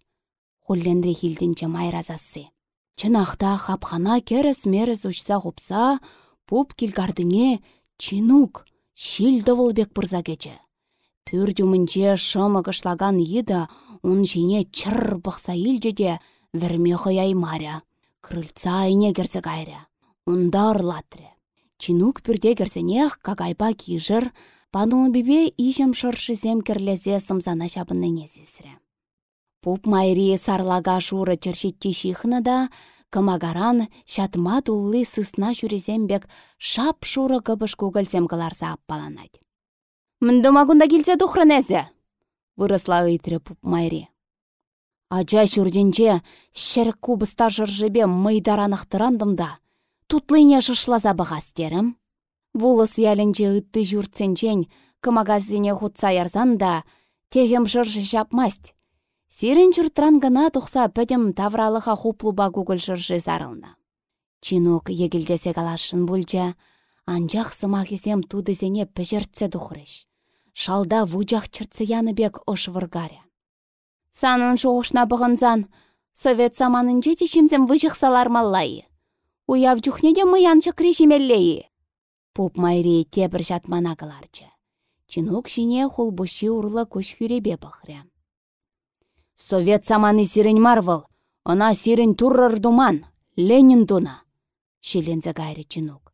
хулленре хилдинче майразасы. Чынақта хапхана керес мерес учса хупса, пуп килгардыне чинук, шил бек бұрза кече. Пүрдюмінче шымы кышлаган ида, он жине чыр бұқса илжеде, верме хыяй маря. Крыльца айне керсе кайря. Унда ырлатры. Чинук пүрде керсенех какайпа Панул бибе ишем шыршызем керлезе сымзана çапынне несесрре. Пуп майри сарлага шуры чыршитти шихнă да, кымагаран çатма тулли сысна çуресембек шап шуры кăпăш кукӑлсем кыларса аппаланать. Мындома кунда килсе тухрынезе! Вырысла ыйтрре пуп майри. Ача çуртинче çрк кубыста жыржыбе мыйдаранăхтырандым да, тутлыйне шышласа бăхастерім. Вулыс ялінче ытты жүртсенчен, кымагазине хутса ярзан да, техем жыржы жапмасть. Сирен жұртран гына тұқса пөдім тавралыға хуплуба гугл жыржы зарылна. Чинок егілдесе калашын анжақ сымахизем тудызене пөжіртсе дұхырыш. Шалда вучах яныбек ош выргаря. Санын жоғышна бұғынзан, совет саманынче тешінзем выжық салармаллайы. Уяв жүхнеде мыянчы крежимеллейі. Пуп майре тебір жатмана кыларчы. Чинук шине хулбуши урла көш хүребе пăхря. Совет саманы сирен марвыл, она сирен туррыр думан, Ленин дуна. Шелензе гайры чинук.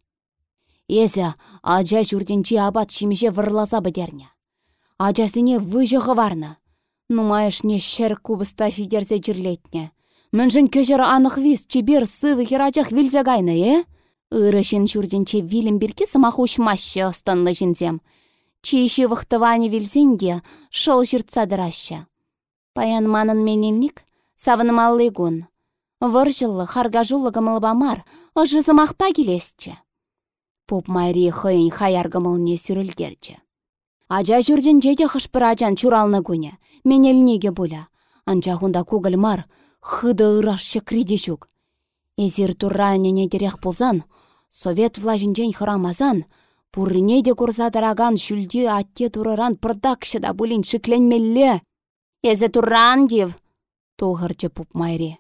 Эзі, ажа жүрденчи абат шимеше вырласа бідерне. Ажасыне выжығы варны. Нумайышне шер кубыста шидерсе жірлетне. Міншін көжір анық виз, чебір сывы херачах вилзе гайны, э? Ырышын жүрденче вилім бірке сымақ ұшмашы ұстанны жінзем. Чейші вұқтываны вилзенге шол жыртсадырашы. Паян манын менелник, савынымаллы гун. Выржылы, харгажулы гымылбамар, ұжы зымақпа келесчі. Пуп майри хыйын хаяргымылне сүрілгерчі. Ажа жүрден жеде хышпыр ажан чуралны гуне, менелнеге бұля. Анча хунда кугіл мар, хыды ырашшы криде жүк. Эзір турра нене дерех пулзан, Совет влажинчен хырамазан, пуррине де курсатыраган шүлде атте турыран пырдакшы да булин шикленмелле. Эзе турран див, тулғырчы пуп майре.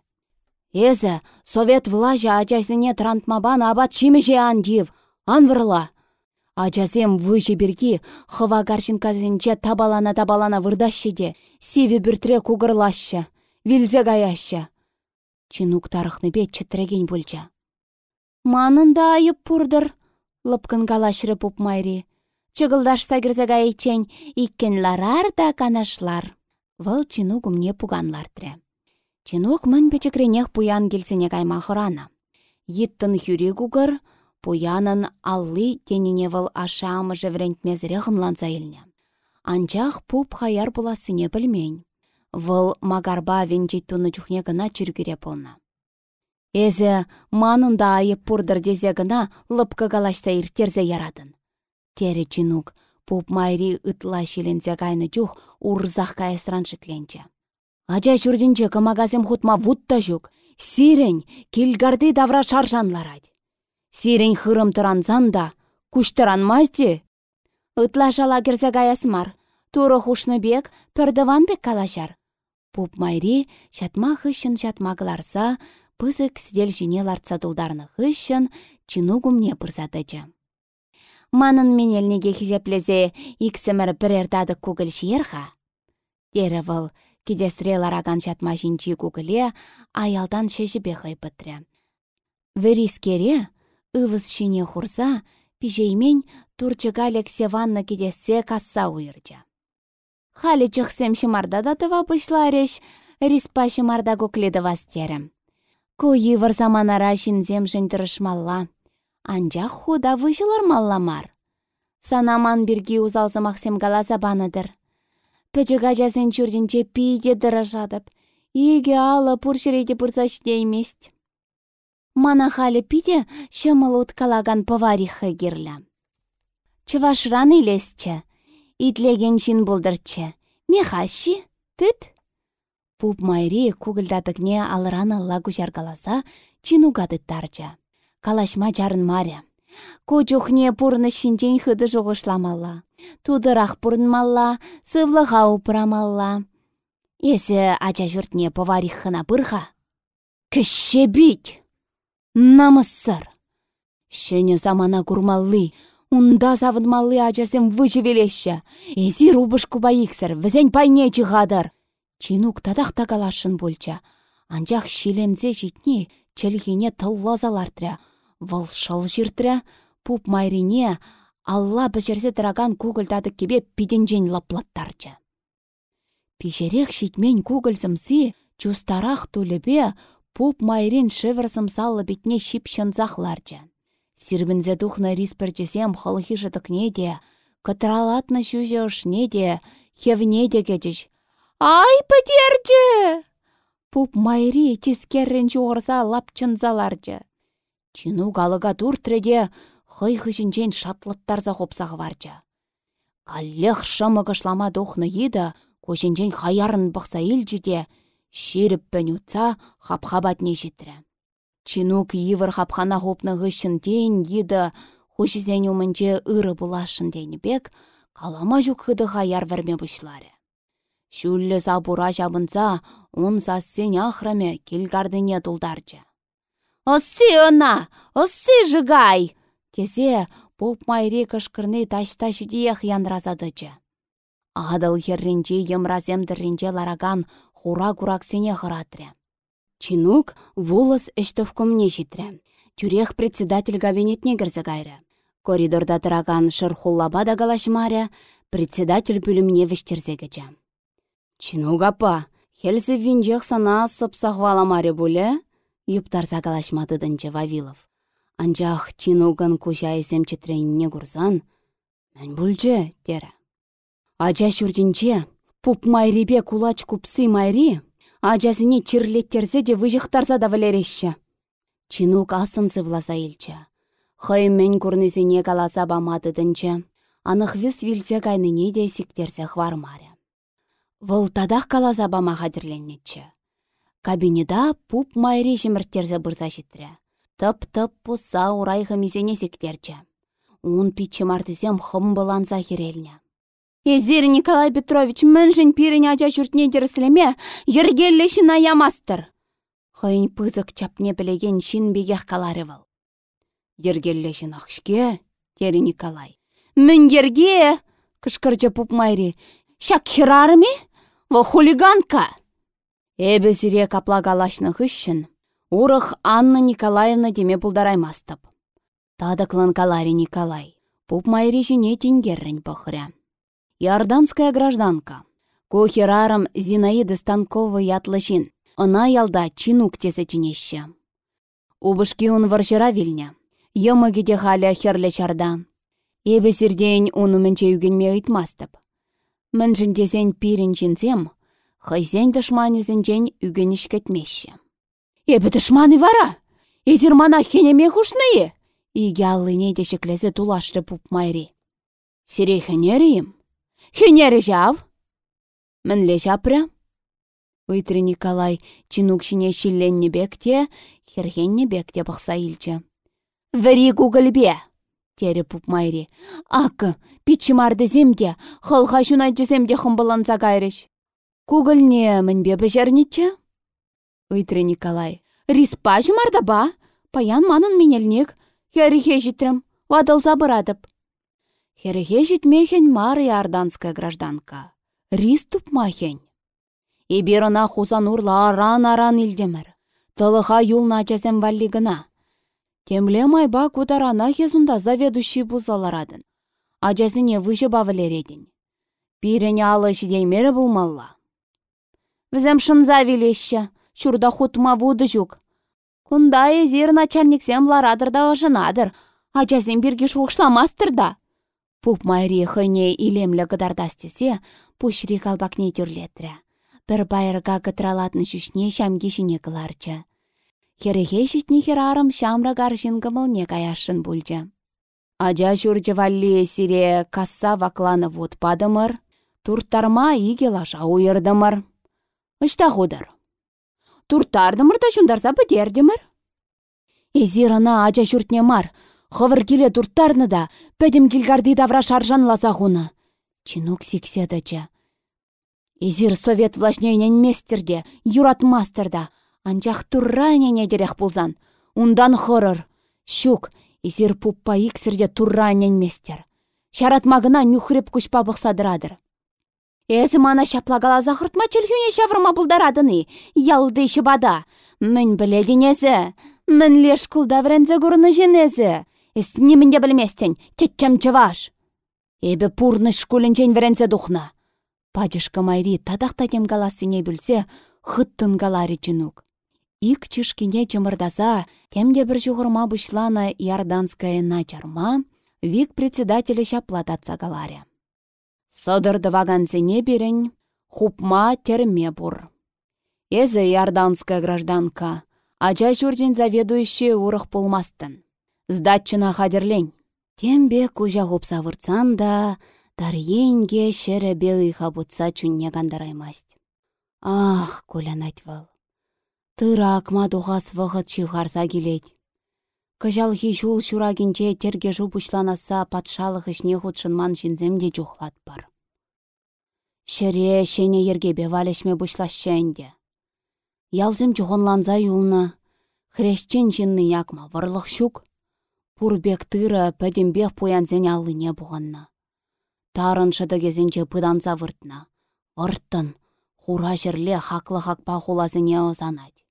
Эзе, совет влажа ачасыне трантмабан абат шимеше ан див, ан вырла. Ачасем выжы бірге хыва гаршинказынче табалана-табалана вырдашы де, сиве бүртре кугырлашы, вилзе гаяшы. Чинук тарыхны бет чітреген бөлча. Манында айып пурдыр, лыпкын калашры пуп майри. Чыгылдашса кірзіға иккен иккенларар да канашлар. Вăл чинук умне пуганлартрре. Чинук мын печекренех пуян. Йыттын хюри пуянын алли тенине вăл ашамыжы врентмезре хымланса илнне. Анчах пуп хаяр буласыне білмейн. Вăл магарба венчет туны чухне гына чүргіре полна. Эзе манында айып пурдыр дезе гына лыпкы галашса иртерзе ярадын. Тере чинук, пуп майри ытла шелензе кайны чух урзах кайсран шикленче. Ача çурдинче кымагазем хутма вутта жүк, сирен килгарды давра шаржанларать. Сирен хырым тыранзан да, куштыранмазди. Ытла шала керзе гаясмар, туры хушны бек, пірдіван бек калашар. Пуп майри çатма хыщын çатма кыларса, пызык сидел жине лартса дулдарны хыщын, чинугумне пырзадычы. Манын менелнеге хизеплезе иксімір бір эрдадық көгіл шиерха. Дері выл, кедесіре лараган жатма жинчи көгіле аялдан шешіпе хай бұтры. Верискере, ывыз шине хурса, пижеймен турчыга лексе ванна кедесе касса уйырчы. Халі чықсем шымарда да тыва пышлареш, риспа шымарда көкледі вастерім. Ку йывыр заманара çинсем тырышмалла. Анчах худа малла мар. Санаман бирги узалзымахсем галаса баныдыр. Пӹчі гачасен чурдинче пиде дырышадып. Иге алы пуршыреде пырсашдеймест. Мана халі пиде шымыл уткалаган поварихы гирлі. Чывашран илесчче. Итлеген чин булдырчче. Мехащи, тыт? Пуп майри кугылдатыкне алыран алла кучаргаласа, чинугады тарча. Калашма чарын маря. Кучухне пурны шинчен хыды жоғышламалла. Тудырах пурнмалла, сывлыға упырамалла. Есі ача жүртне поварихына бұрға. Кіші бит! Намысыр! Шене замана курмалли, унда завыдмалли ачасем выжывелеші. Ези рубыш куба иксір, візен пайне чығадыр. Чинук тадақ тағалашын болча. Анжақ шилензе житне, челгене тыллазалартря. Выл шыл жиртря, пуп майрине, алла бішерсе тыраган көгіл кебе пиденжен лаплаттарча. Пижерек шитмен көгілзімсі, чустарах тулебе, пуп майрин шывырсым салы бітне захларча. Сирбінзе тухна риспірчесем хылхи жытықне де, кытралатны шүже ұшне де, хевне кечіш. Ай, пәтерчі! Пуп майри тискеррен чуғырса лапчынзаларчы. Чину галыга туртреде хый хышинчен шатлыттарза хопсағы варчы. Каллех шымы кышлама тухны еді, көшінчен хаярын бұқса илчіде, шеріп пән утса хапхабатне житрі. Чинук йывыр хапхана хупны гышын тейін еді хушизен умынче ыры булашын бек, калама жүк хыды хаяр вәрме бұшлары. Шүллі забура жабынса, он сассен ахраме келгардыне тұлдарчы. «Оссы она! Оссы жыгай!» Тезе поп майре кышкырны ташта жидех янразадычы. Адыл херринче емраземдірринче лараган хура кураксене хыратры. Чинук волос эштовкомне житрі. Тюрех председатель кабинетне кірзі кайры. Коридорда тұраған шырхуллаба да галашмаря, председатель бүлімне вештерзе кечі. Чинук апа, хелзі винжех сана сапсахваламаре бұлі? Юптарса галашмадыдынчы Вавилов. Анжақ чинуган куча читренне курсан, мән бүлчі, тері. Ача пуп майрибе кулач купсы майри, Ачасыне чирлеттерсе де выжықтарса да вілерешші. Чинук асынсы власа илчі. Хоймен курнызіне каласа бамадыдынчы. Анық віс вилсе кайныне де сиктерсе хвармаре. Выл тадақ каласа бама хадірленнетчі. Кабинеда пуп майре жемірттерзе бұрза житрі. Тып-тып пуса урайхы мизене сиктерчі. Он пичі мартызем хым бұланса хереліне. Езір Николай Петрович міншін пирін ача жүртне дерслеме, ергеллешін аямастыр. Хойн пызык чапне білеген шин бегех калары вал. Ергеллешін ақшке, тері Николай. Мін ерге, пуп майри. Шак хирарыме? Вал хулиганка. Эбі зіре каплагалашны хыщын. Урых Анна Николаевна деме бұлдараймастып. Тадықлын калари Николай. Пуп майри жіне тенгеррін бұхыря. Иорданская гражданка. Кухерарым Зинаида Станкова ятлышин. Она ялда чинук тесе. Убышки он варшыра вилня. Йымы кеде халя херлі чарда. Эбі сірдейін уну мінче үгенме ыйтмастып. Міншін тесен пирін чинсем, хайзен дышманезінчен үгеніш кетмеші. Эбі дышманы вара? Эзір мана хенеме хушные? Иге аллыне дешеклезе тулашты пуп майри. Сирейхенерейім? Хенері жав? Мінле жапря? Үйтірі Николай чинукшіне шилленне бекте, херхенне бекте бұқса илчі. Вәрі бе! тері пуп майри. Акы, пичі марды земде, хылға шунайчы земде хымбыланса кайрыш. Кугылне мінбе бәжернетчі? Үйтірі Николай. Риспа жумарда ба? Паян манын менелнек. Хәріхе житрім, вадылса бұрадып. Хереге житмехен мар ярданская гражданка. Риступ махен. Иберона хузан урла аран-аран илдемір. Тылыха юлна часем валли гына. Темле майба кутарана хезунда заведущий бузаларадын. Ажазыне выжы бавылередін. Пирене алы шидеймері булмалла. Візем шынза вилеші, шурда хутма вуды жүк. Кунда езір начальниксем шуқшламастыр да. Пуп майри хыне илемлі гыдардастесе, пушри калбакне тюрлетрі. Бір байырға гытралатны шүшне шамге жіне кыларчы. Хереге житне херарым шамра гаршин гымылне каяшын бульчы. Ажа шурчы валли сире касса вакланы вот падымыр, турттарма иге лаша уйырдымыр. Ышта худыр. Турттардымыр да шундарса бідердімір. Эзирана шүртне мар, Хывыр келе турттарны да, пәдім келгарды давра шаржан лазағуны. Чинук жа. Изир совет влашнейнен местерде, юратмастырда, анчах туррайнене дерек пулзан. Ундан хорыр. Щук, изир пуппа иксірде туррайнен местер. Шаратмагына нюхреп күшпа бұқсадырадыр. Эзі мана шаплагалаза хұртма чүлгіне шавырма бұлдарадыны. Ялды бада. Мін біледінезі. Мін леш күлда врензе күріні женезі. Эс немінде білместен, тетчем чываш. Эбі пурны шкулінчен врензе дұхна. Падышка майри тадақта галасыне білсе, хыттын галари чынук. Ик чышкине чымырдаса, кемде бір жуғырма бұшлана ярданская начарма, вик председателі шаплататса галаре. Содырды вагансене берін, хупма терме бур. Эзі ярданская гражданка, ача жүрден заведующий урық пулмастын. Сдатчына хадерлень. Тембе кужа хупса вырцан да, тарьенге шере белый хабутса чунне гандараймасть. Ах, кулянать вал. Тырак мадуғас вғыт шивғарса келет. Кыжалхи жул шурагинче терге жубучланаса патшалық ішне худшынман жинземде жухлат бар. Шере шене ергебе валешме бұшлашшенде. Ялзым жуғынланза юлна, хрещен жинны якма шук, пурбек тыра пөдембех пуянзен аллыне бұғанна. Тарын шыдыгезінче пыданса выртна. Вырттын, хура жерле хақлы хақпа хулазыне озанать.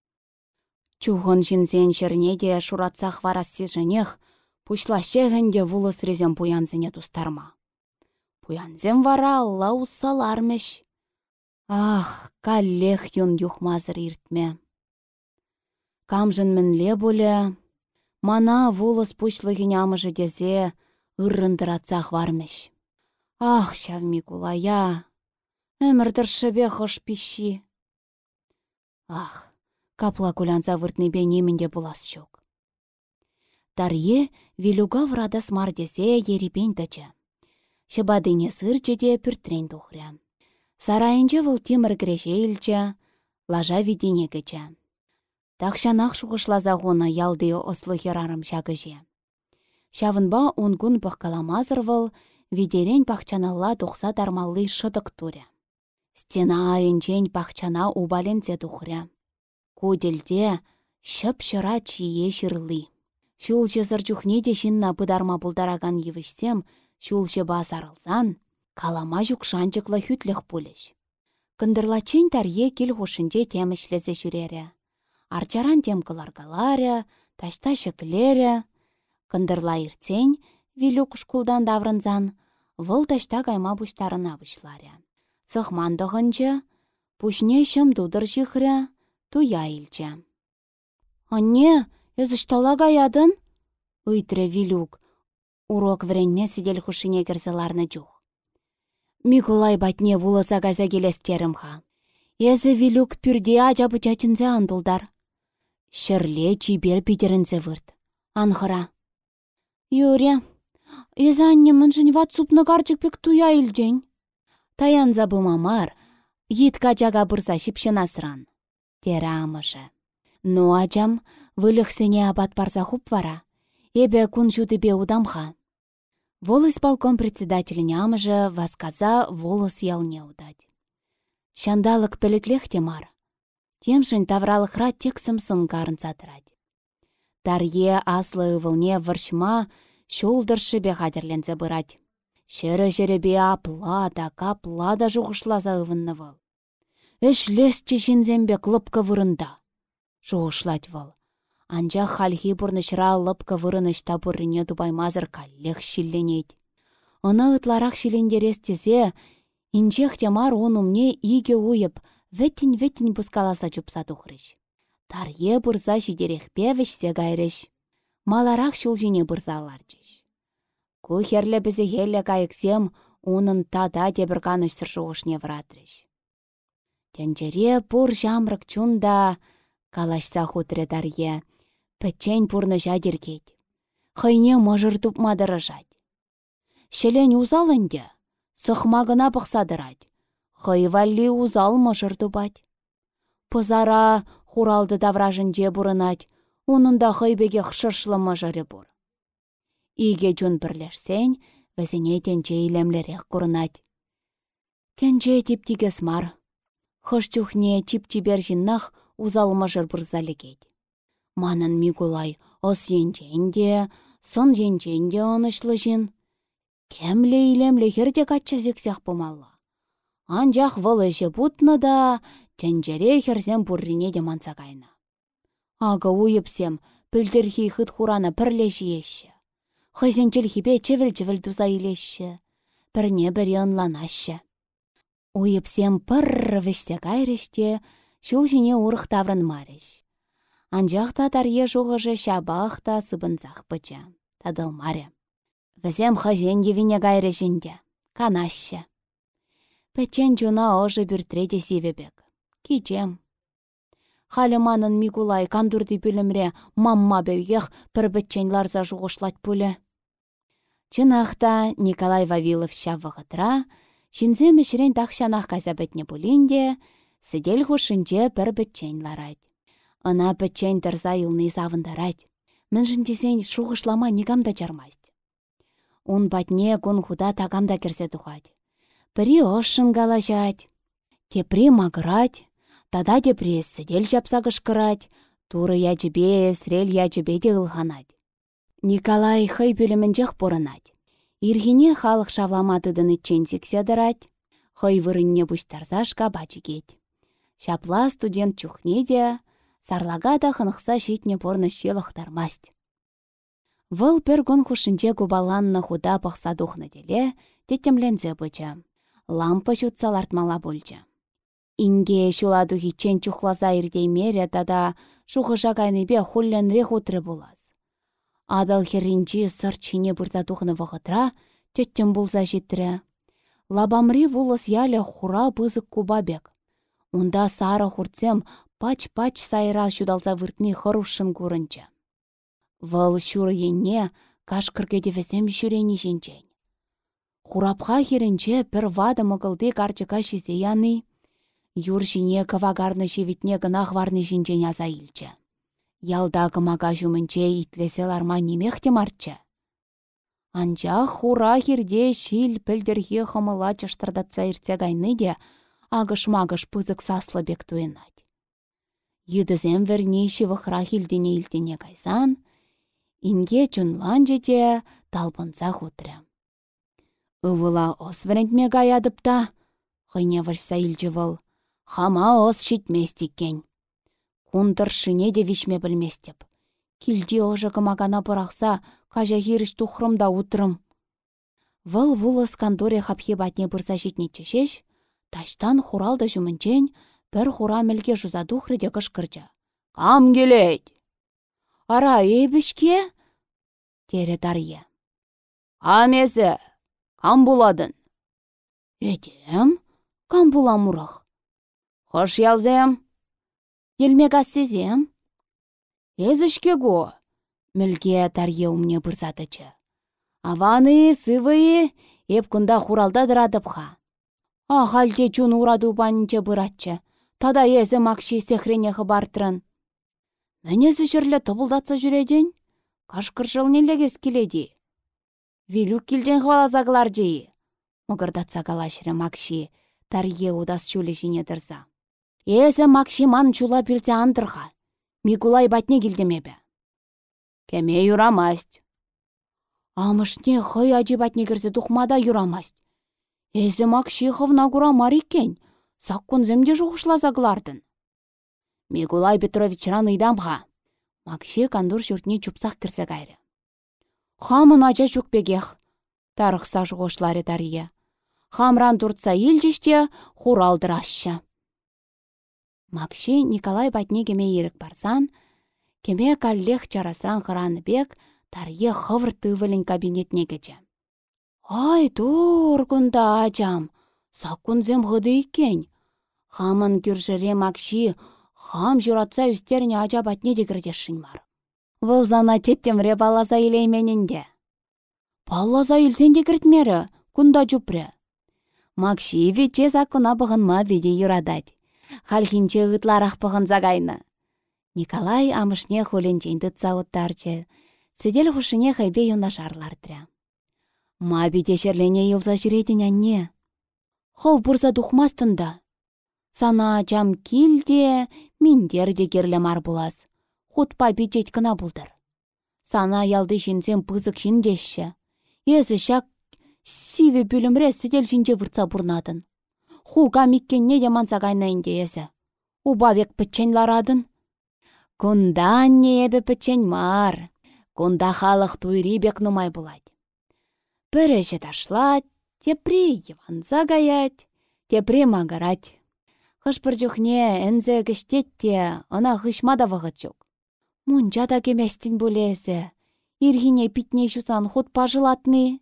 Чухын жинсен шерне де шуратсах варасси женех, пучлаще гінде вулыс пуянзене тустарма. Пуянзем вара алла. Ах, каллех юн юхмазыр иртме. Камжын мінле бұлі, мана вулыс пучлығын амыжы дезе ыррындыратсақ вармеш. Ах, шав Микулая, әмірдір шыбе хош пищи. Ах, капла кулянса выртнипе немінде булас чок. Тарье вилюга врадас мардесе ерепен тачы. Шыбадыне сырчеде пүртрен тухря. Сарайынче выл тимір кіреше илчі, лажа видене кечі. Тақшанақ шуғышлаза ғуна ялды ослы херарым шагыже. Шавынба унгун пыққаламазыр выл, видерен пахчаналла тухса дармаллы шыдық туря. Стена айынчен пахчана убаленце тухря. Кудельде шып шыра чие шырлы. Шул жызыр жүхне де шинна бұдарма бұлдараган евішсем, шул жыба сарылзан, калама жүкшанчықлы хүтліх пулеш. Кындырлачен тарье кел хушынче темішлезе жүрері. Арчаран тем кыларгаларя, ташта шеклері, кындырла иртсен, вилю кушкулдан даврынзан, выл ташта кайма бұштарына бұшларя. Сықмандығынчы, пушне шым дудыр жихря, туя илчче. Анне? Ыйтрре вилюк. Урок вренме сидел хушине керзеларны жух. Миколай батне вулыса газа келестерімха. Езі вилюк пүрде бычачынзе андулдар. Шырле чибер питерінзе вырт. Анхыра. Юре, езі анне мынжын ват супны гарчык пек туя илден. Таян забы мамар, ет качага бұрса шипшынасыран терамыжы. Ну ачам, вылықсене абат парса хуп вара. Эбе кун бе удамха. Волос полком председателіне амыжы васказа волос ялне удать. Шандалық пілітлех темар. Темшін тавралықра тексім сын карын сатырать. Тарье аслы ывылне варшма шулдыршы бе хадерлензе бырать. Шері жеребе апла да капла да жуғышлаза ывынны выл. Эшлесче çинсемпе лыпкă вырында. Шухышлать вăл. Анчах хальхи пурнышра лыпкă вырыныш та пуррине тупаймазыр каллех ытларах çилендерес тесе, инчех темар иге уйып, веттин-веттин пускаласа чупса тухрыш. Тарье бұрза шидерехпе вешсе гайрыш. Маларах çулжине бұрзаларчыш. Ку херле бізе хелле кайыксем, унын тада тебір канышсыр шуғышне вратрыш. Тенчере пур жамрык чунда, калашса хутре дарье, пӹччен пурны жадеркет. Хыйне мыжыр тупмадырыжать. Шелен узалынде, сыхма гына пықсадырать. Хый валли узал мыжыр тупать. Пызара хуралды давражынже бұрынать, унында хыйбеге хшыршлы мыжыры бұр. Иге жун бірлешсен, вәзіне тенче илемлерек курынать. Тенче типтигес мар, Хыш чухне чип-чибер жиннах узалмажыр бұрзалегет. Манын Микулай ос енченде, сын енченде онышлы жин. Кемле илемле херде качча зексях помалла. Анжақ выл эше путны да, тенжере херзем буррине де манса кайна. Ага уйыпсем, пілдірхи хыт хурана еші. Хызенчіл хипе чевіл-чевіл туза илеші. Пірне бірі ынланашы. Уйыпсем пырр вешсе кайрыште, шул жіне урық таврын марыш. Анжақта тарье жуғыжы шабақ та сыбынзақ пыча. Тадыл маре. Візем хызен евіне кайрышінде. Канашы. Пәчен жуна ожы бүртреде севебек. Кичем. Халыманын Микулай кандурды пілімре мамма бәугех пір бітчен ларза жуғышлать пулі. Чынақта Николай Вавилов ша вғытра, шинзе мішірен тақшанақ каза бітне пулінде, сідель хушынче пір бітчен ларать. Ына бітчен тұрза юлны завындарать. Мін жіндесен шуғышлама негамда жармайст. Он батне кун худа тагамда керсе тухать. Пірі ошын галажать, тепри тада тепри сідель жапса кышкырать, туры ячебе, срел ячебе де ылғанать. Николай хый пөлімінжех бұрынать. Иргине халық шавламатыдын итчен сексядырать, хый вырынне бұштарзашка бачыгет. Шапла студент чухне де, сарлага да хынықса шетне порны шелықтармасть. Вăл пер гон хушинче кубаланна худа пахса тухнă теле, тетемленсе быча лампа лартмала бульчче. Инге шуладу хичен чухласа ирдей мере тада шухыша кайнипе хулленре хутры булас. Адал херринчи сыр чине бұрза тухны вғытра, теттен булза життірі. Лабамри вулыс ялі хура бызык кубабек. Унда сары хурцем пач-пач сайра шудалса выртни курынчы. Вăл шуры енне кашкырге весем шүрені жинчен. Хурапха хиренче пір вады мұғылды карчыка шизе яны. Юр жіне кывагарны шевитне гына хварны жинчен яза илчі. Ялда кымага жүмінче итлесе ларма немехте марчы. Анча хура хирде шил пілдерге хымыла чыштырдатса иртсе гайны де, агыш-магыш пызык саслы бек туенать. Йыдызем верне шивыхра хилдене илтене кайсан, инге чунлан талпынса хутря. Ывыла ос врентме гаядыпта, хыйне вăрса илчче вăл. Хама ос çитмест иккен. Кунтăр шине де вишме білместеп. Килде ожы кымакана пырахса, кажа хиріш тухрым да утрым. Вăл вулыс конторе хапхи батне пырса çитнеччешеш, таштан хуралда жүмінчен, бір хура мелге жуза тухры де кышкырча. Кам келет? Ара ебішке? Тере тарье. Камезі, Кам буладын? Эдем, кам буламурах? Хош ялзем? Елмек ассезем? Эзішке го? Мілге тарге умне бұрзадычы. Аваны, сывы, күнда хуралда дырадыпха. Ахалте чун ураду банче бұратчы. Тада езі макши сехрене хыбартрын. Мәнесі жірлі тұбылдатса жүреден? Кашқыр жыл нелегес келеді. Вилюк килден хвалазаглар жейі. Мұгырдатса калашыры Макши, тарье удас шулі жіне дырза. Эзі Макши ман чула пілте андырға. Микулай батне келдемебе. Кеме юрамасть. Амышне хый ажи батне кірсе тухмада юрамасть. Эзі Макши хывна курамар иккен. Саккун земде жуғышлазаглардын. Микулай Петрович ран ыйдамға. Макши кандур шүртне чупсақ кірсе кайры. Хамын ача чукпегех. Тарықса жуғышлары тария. Хамран туртса илчиште хуралдыраща. Макши Николай батне кеме ерік барсан, кеме каллех чарасран хыраны бек, тарье хывыр тывылін кабинетне кече. Ай, тур кунда ачам, саккунзем хыды иккен. Хамын күржіре Макши, хам журатса үстеріне ача батне дегірдешін мар. Вылзана теттемре балаза илейменінде. Балаза илзенде кіртмері, кунда жупры. Макши вече закуна ма веде юрадать. Халхинче ытларақ бұғын загайны. Николай амышне хуленчен тытса уттарчы. Сидел хушыне хайбе юна шарлардыря. Ма бите шерлене йылза жүредін анне. Хов бұрза тухмастында. Сана жам килде, миндер де керлі мар булас. Хутпа бичет кына булдыр. Сана ялды жинсен пызык жиндешші. Езі шак сиве бүлімре сідел жинже вырца бұрнадын. Хуга миккенне де манса кайнайынде езі. Убавек пітчен ларадын. Кунда не ебе пітчен мар. Кунда халық туйри бек нумай булать. Пірі ташлать, тепри еванса гаять, тепри магарать. Хышпыр жүхне әнзе кіштетте, ына хышмада вғыт жүк. Мунча да кеместін бұлесі. Ирхине питне шусан ход пажылатны.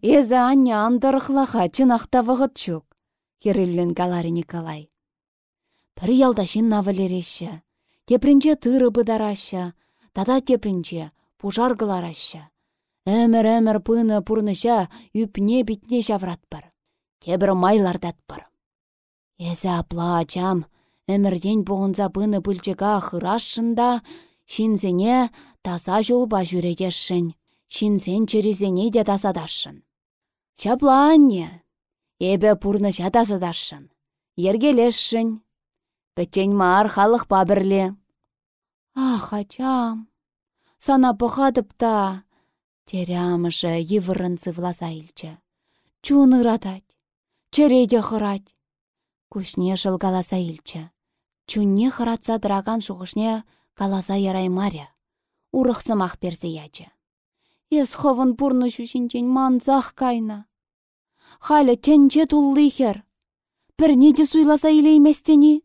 Эзі анне андырықлаға чынақта вғыт жүк. Херілін галары Николай. Пір ялдашын навалереші. Тепрінче тыры бұдарашы. Тада тепрінче пужар гыларашы. Әмір-әмір пыны пұрныша үпне бітне жавратпыр. Тебір майлардатпыр. Эзі апла ачам, әмірден бұғынза пыны бүлчіға Шинзене таса жолба жүредешшін. Шинзен черезене де тасадашшын. Чапла анне. Эбе пурны тасадашшын. Ергелешшін. Пәтчен мар халық бабірле. Ах, ачам. Сана бұқадып та. Терямышы евырынцы власа илчі. Чун ыратать. Череде хырать. Кушне шылгаласа илчі. Чунне хыратса драган шуғышне каласа ярай маря. Урықсымақ перзе ячы. Ес ховын пурны шушинчен манзах кайна. Халя тенче туллыхер. Пірне де суйласа илейместені.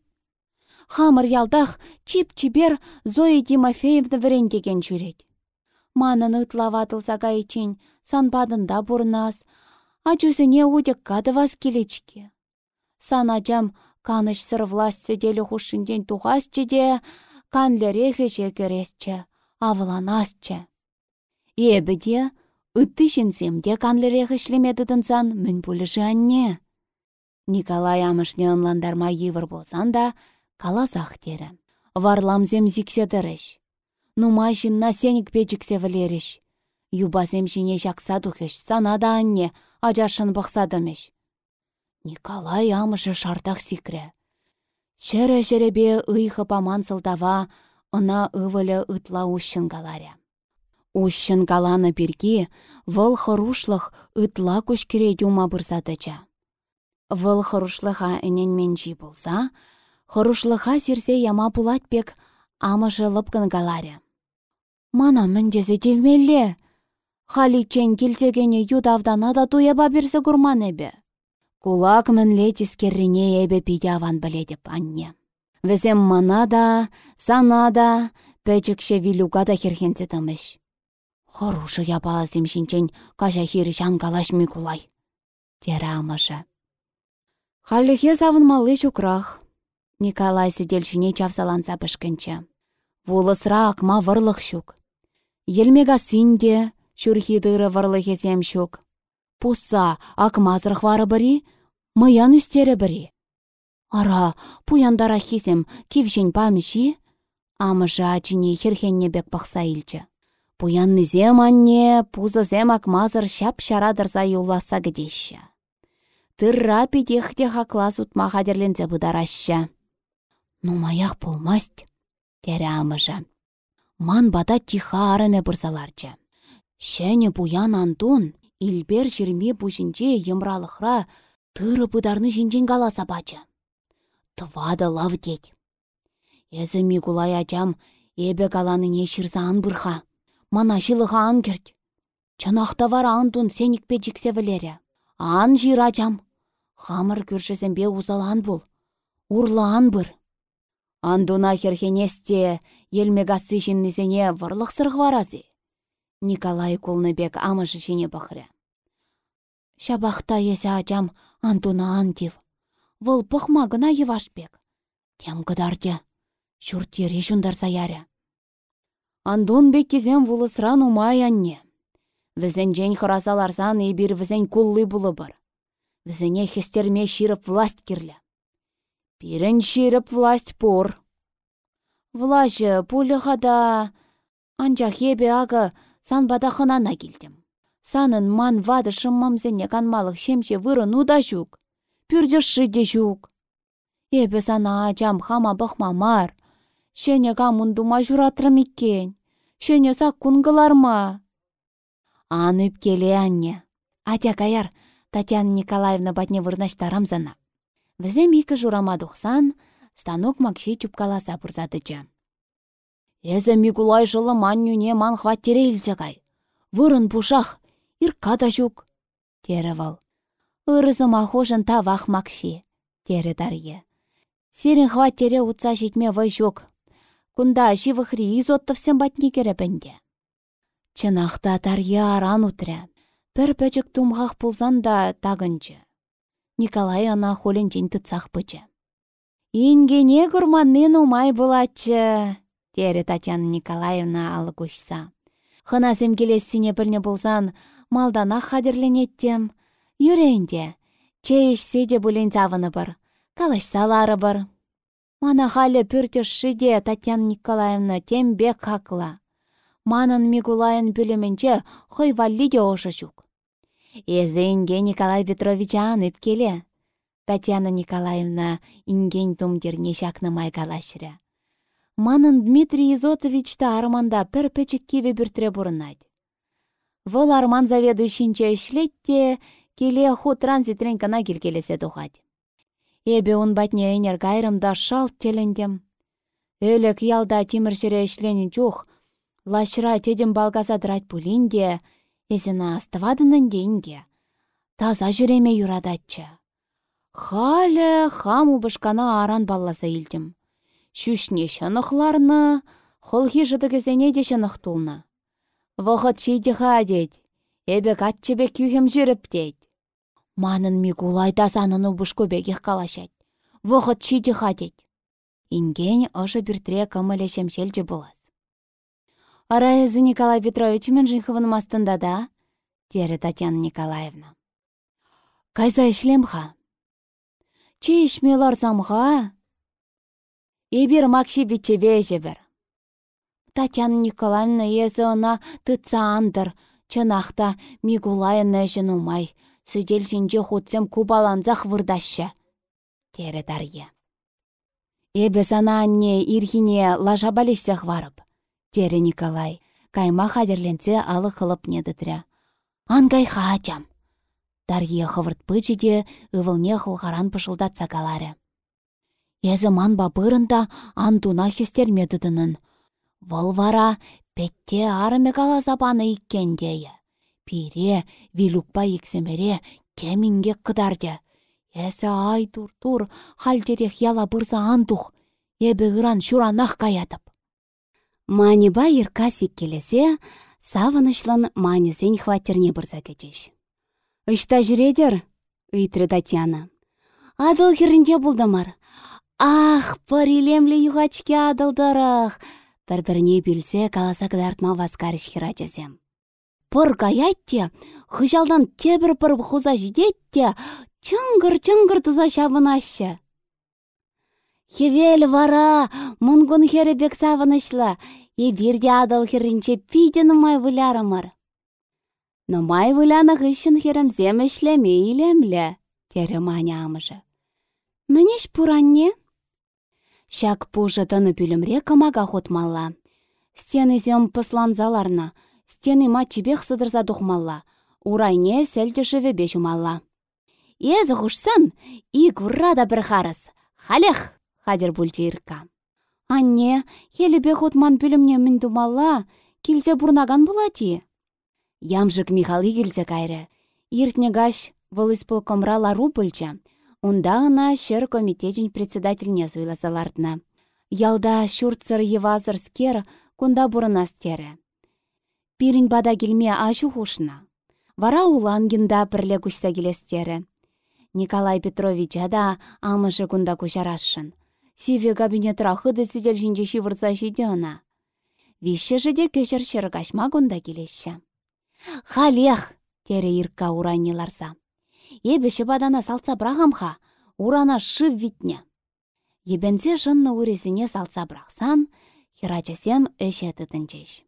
Хамыр ялдах чип-чибер Зоя Тимофеевна вірендеген жүрет. Манын ытлаватылса сан санпадында бұрнас, ачусыне удек кадывас келечке. Сан ачам каныш сыр власть селі хушшинчен туғас де, канлерехе жекересчче, авланасчче. Эбіде, үтті жінсемде канлерехе шлемедідінсан мін пуліші анне. Николай амышне ынландарма евір болсан да, каласақ тері. Варламзем зикседіріш. Нумай жинна сенік печіксе вілеріш. Юбасем жине жақса дұхеш, сана да анне, ажашын бұқсадымеш. Николай амышы шартақ сикре. Шәрі шәребе ұйхы паман сылдава, ына ывылы ытла ушын галаря. Ушын галаны бірге, выл хырушлық ытла күшкере юма бұрзадыча. Выл әнен менжи болса, хырушлыға сирсе яма пулать бек амышы лыпкын галаря. Мана міндезі девмелле. Хали чен келтегене юдавдана да туяба берсе гурман эбе. Кулак мінле тискеррине эбе пидяван біледіп анне. Візем мана да, сана да, пәчікше вилюга да херхенце тымыш. Хорушы ябала земшінчен кажа хирі калаш Микулай. Тері амышы. Халлихе савынмалы шукрах. Николай сиделшіне чавсаланса пішкінче. Вулысра акма вăрлых щук. Елмега синде, шүрхи дыры вăрлыхе щук. Пусса акмазырх вары бірі, Мыян үстере бірі. Ара, пуяндара хисем кившен паміші? Амыжы ачыне херхенне бек пақса илчі. Пуянны зем анне, пузы зем акмазыр шап шарадырса юлласа гдеші. Тырра пидехте хаклас утма хадерлензе бұдараща. Ну маяқ болмасть, тере амыжы. Ман бада тиха араме бұрзаларчы. Шәне буян антун, илбер жерме бужинче емралықра Тыры пыдарны жинжен каласа бачы. Тывады лав дед. Эзі Микулай ачам эбе каланыне шырзаан бұрха. Мана шылыға ан керт. Чынақта вара антун сенікпе жіксе вілері. Ан жир ачам. Хамыр бе узалан бұл. Урлаан бір. Андуна херхенесте елмегасы жиннізене варлық Николай Кулныбек амышы жіне бақыры. Шабақта ачам антуна антив. Вăл пăхма гына йывашпек. Тем кăдарте. Çурт ере çундарса яря. Бек кезем вулысран умай анне. Візенжен хырасаларсан ебір візен куллы бұлы бір. Візене хестерме ширып власть керлі. Пирен ширып власть пор. Влашы пулыға анчах ебе ағы санбада хынана келдім. Санын ман вады шыммамсене канмалық шемче вырын уда жүк. Пүрде шыде жүк. Ебе сана ачам хама мар. Шене ка мундума журатрым иккен. Шене сак кунгыларма. Ан үпкеле анне. Атя каяр, Татьяна Николаевна батне вырнаштарамзана. Візем икі журама дұқсан, станок макши чупкаласа пұрзадычы. Эзі Микулай жылы маннюне ман хваттере. Вырын пушах, ирка да жүк. Тері вал. Ырызыма хожын та вах макши. Тері дарье. Сирин хваттере утса житме вай жүк. Кунда живыхри изоттывсен батне керепенде. Чынақта тарье аран утря. Пір пәчік тумғақ пулзан да тагынчы. Николай ана холенчен тытсақ пычы. Ингене күрманнен умай булатчы, тере Татьяна Николаевна алы күшса. Хынасем келесіне біліне болсан, малдана хадерленеттем. Юренде, чейш седе бұлен завыны бір, калашсалары бір. Мана халі пүртішшіде Татьяна Николаевна тембек хақла. Манын Микулайын біліменче хой валлиде ошы жүк. Эзенге Николай Петрович анып келе. Татьяна Николаевна инген тумдерне шакны майгалашыря. Манын Дмитрий Изотович та арманда пір печік кеве бұрынады. Вол арман заведующинче ішлетте келе ху транзитрен кана келкелесе тухать. Эбе он батне энер шалт телендем. Элек ялда тиміршіре ішленін чух, лашыра тедім балгаза драть пулинде, Эзіна астывадынын денге. Таза жүреме юрадатчы. Халі хам убышкана аран балласа илдім. Шүшне шынықларны, холхи жыдыгізене де шынық. Вғыт шейді хадет, эбе катчебе күйхем жүріп дед. Манын Микулайда санын убышкобегех калашать. Вғыт шейді хадет. Инген ұшы біртіре кымылі шемшелчі болас. Араезы Николай Петрович мен жинхывын мастында да? Дері Татьяна Николаевна. Кайза ишлемха? Че ишмелар замға? Ебір макши бітчебе жебір. Татьяна Николаевна езі она тытса андыр. Чынақта Мигулайын өшін умай. Сидел жинже хутсем кубаланзақ вырдашы. Дері дарье. Эбе сана анне ирхине лажа балешсех варып тере Николай. Кайма хадерленсе алы хылып недітря. Ангай хачам. Дарье хывырт пычеде ывылне хылғаран пышылдатса каларе. Езі ман бабырында антуна хестермедідінін. Вăл вара петте арыме кала запаны иккендее. Пире, вилукпа иксемере, кеминге кыдарде. Эсі ай тур-тур, халтерех яла бұрса антух. Эбі ыран шуранах каятып. Маниба иркасик келесе, савынышлын манесен хваттерне бұрза кетеш. Үшта жүредер, үйтірі Татьяна. Адыл херінде бұлдамар. Ах, парилемлі юғачке адылдырық. Бір-біріне білсе, каласа кыдартма васкарыш хирачасем. Пыр гаятте, хыжалдан тебір пыр хуза жидетте, чыңгыр-чыңгыр туза шабынашы. Хевел вара, мұнгын бек савынышлы, е бірде адал херінче пиден май вылярымыр. Но май выланы ғышын херімзем ішлеме илемлі, тері маня амыжы. Мінеш пуранне? Шак пужы тыны пүлімре кымага хотмалла. Стены зем пысланзаларна, стены ма чебех сыдырза дұхмалла, урайне сәлді живебе жумалла. Езі ғушсын, и гуррада бір харыс. Халех! хадер бульчирка. Анне, хелебе хотман пүлімне мін думалла, келзе бурнаган булати. Ямжык Михалы келзе кайры. Иртне гаш вăл исполкомра лару пульча. Унда ына шер комитетин председательне суйласалартна. Ялда шуртсыр евазыр скер кунда бурынас тере. Пирин бада келме ашу хушна. Вара улангинда пірле күшса келестері. Николай Петрович ада амышы кунда кушарашшын. Сиве кабинетра хыды сидел жинче шивырца жиде ана. Вище жиде кешір шыргашма гунда келеші. Халех, тере ирка ураннеларса. Ебеші бадана салца брахамха, урана шыв витне. Ебензе жынны урезіне салца брахсан, хирачасем эше тытынчеш.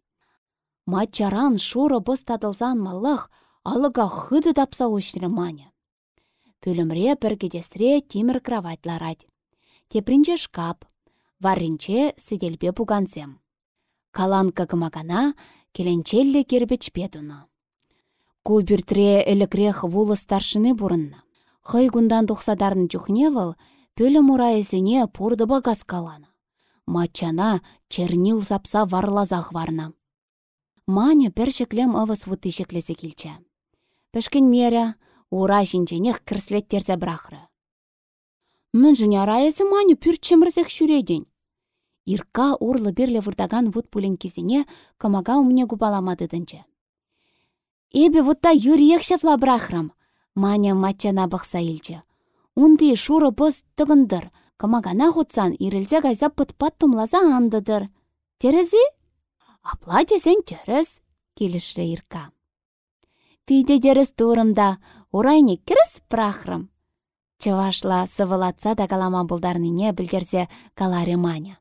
Матчаран шуры бұс тадылсан маллах, алыға хыды тапса ұшыры мане. Пөлімре піргедесре тимір кровать ларать. тепринче шкап, варринче сиделбе пугансем. Каланка кымакана келенчелле кербеч петуна. Кубертре элекрех вулы старшыны бурынна. Хый гундан тухсадарын чухневыл, пөлі мурайысыне пурдыба калана. Матчана чернил запса варлазах варна. Маня пір шеклем ывыс вуты шеклесе келчі. Пішкін мере, ура жинченех кірслеттерзе брахры. Мін жіне арайысы маня пүр чымырзех шүреден. Ирка урлы бірлі вұрдаган вуд пулен кезіне кымага умне. Эбе вутта юриек шафла брахрам, маня матчана бақса илчі. Унды шуры бұз тұғындыр, кымагана хутсан ирілзе гайза пыт-пат тумлаза андыдыр. Терези? Апла десен теріз, келішрі Ирка. Пиде деріс турымда, урайне кіріс прахрым. Чывашла сывылатса да калама бұлдарныне білдерзе каларе маня.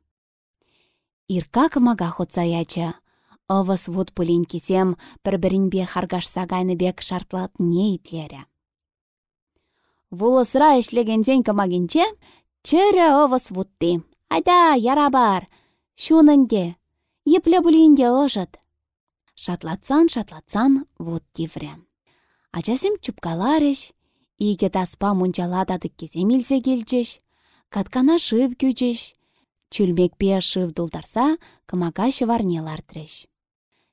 Ирка кымага хутса ячы. Овыс вуд пулин кисем бір-бірінбе харгашса бек шартлат не итлері. Вулысыра ішлегензен кымагенче, чыры овыс вудты. Айда, яра бар, шунынде, епле бұлінде ожыт. Шатлатсан, шатлатсан, вуд тивре. Ачасым чупкаларыш, иге таспа мунчалададык кезем илсе келчеш, каткана шыв кючеш, Чүлмекпе шыв дулдарса, кымака шыварнелар треш.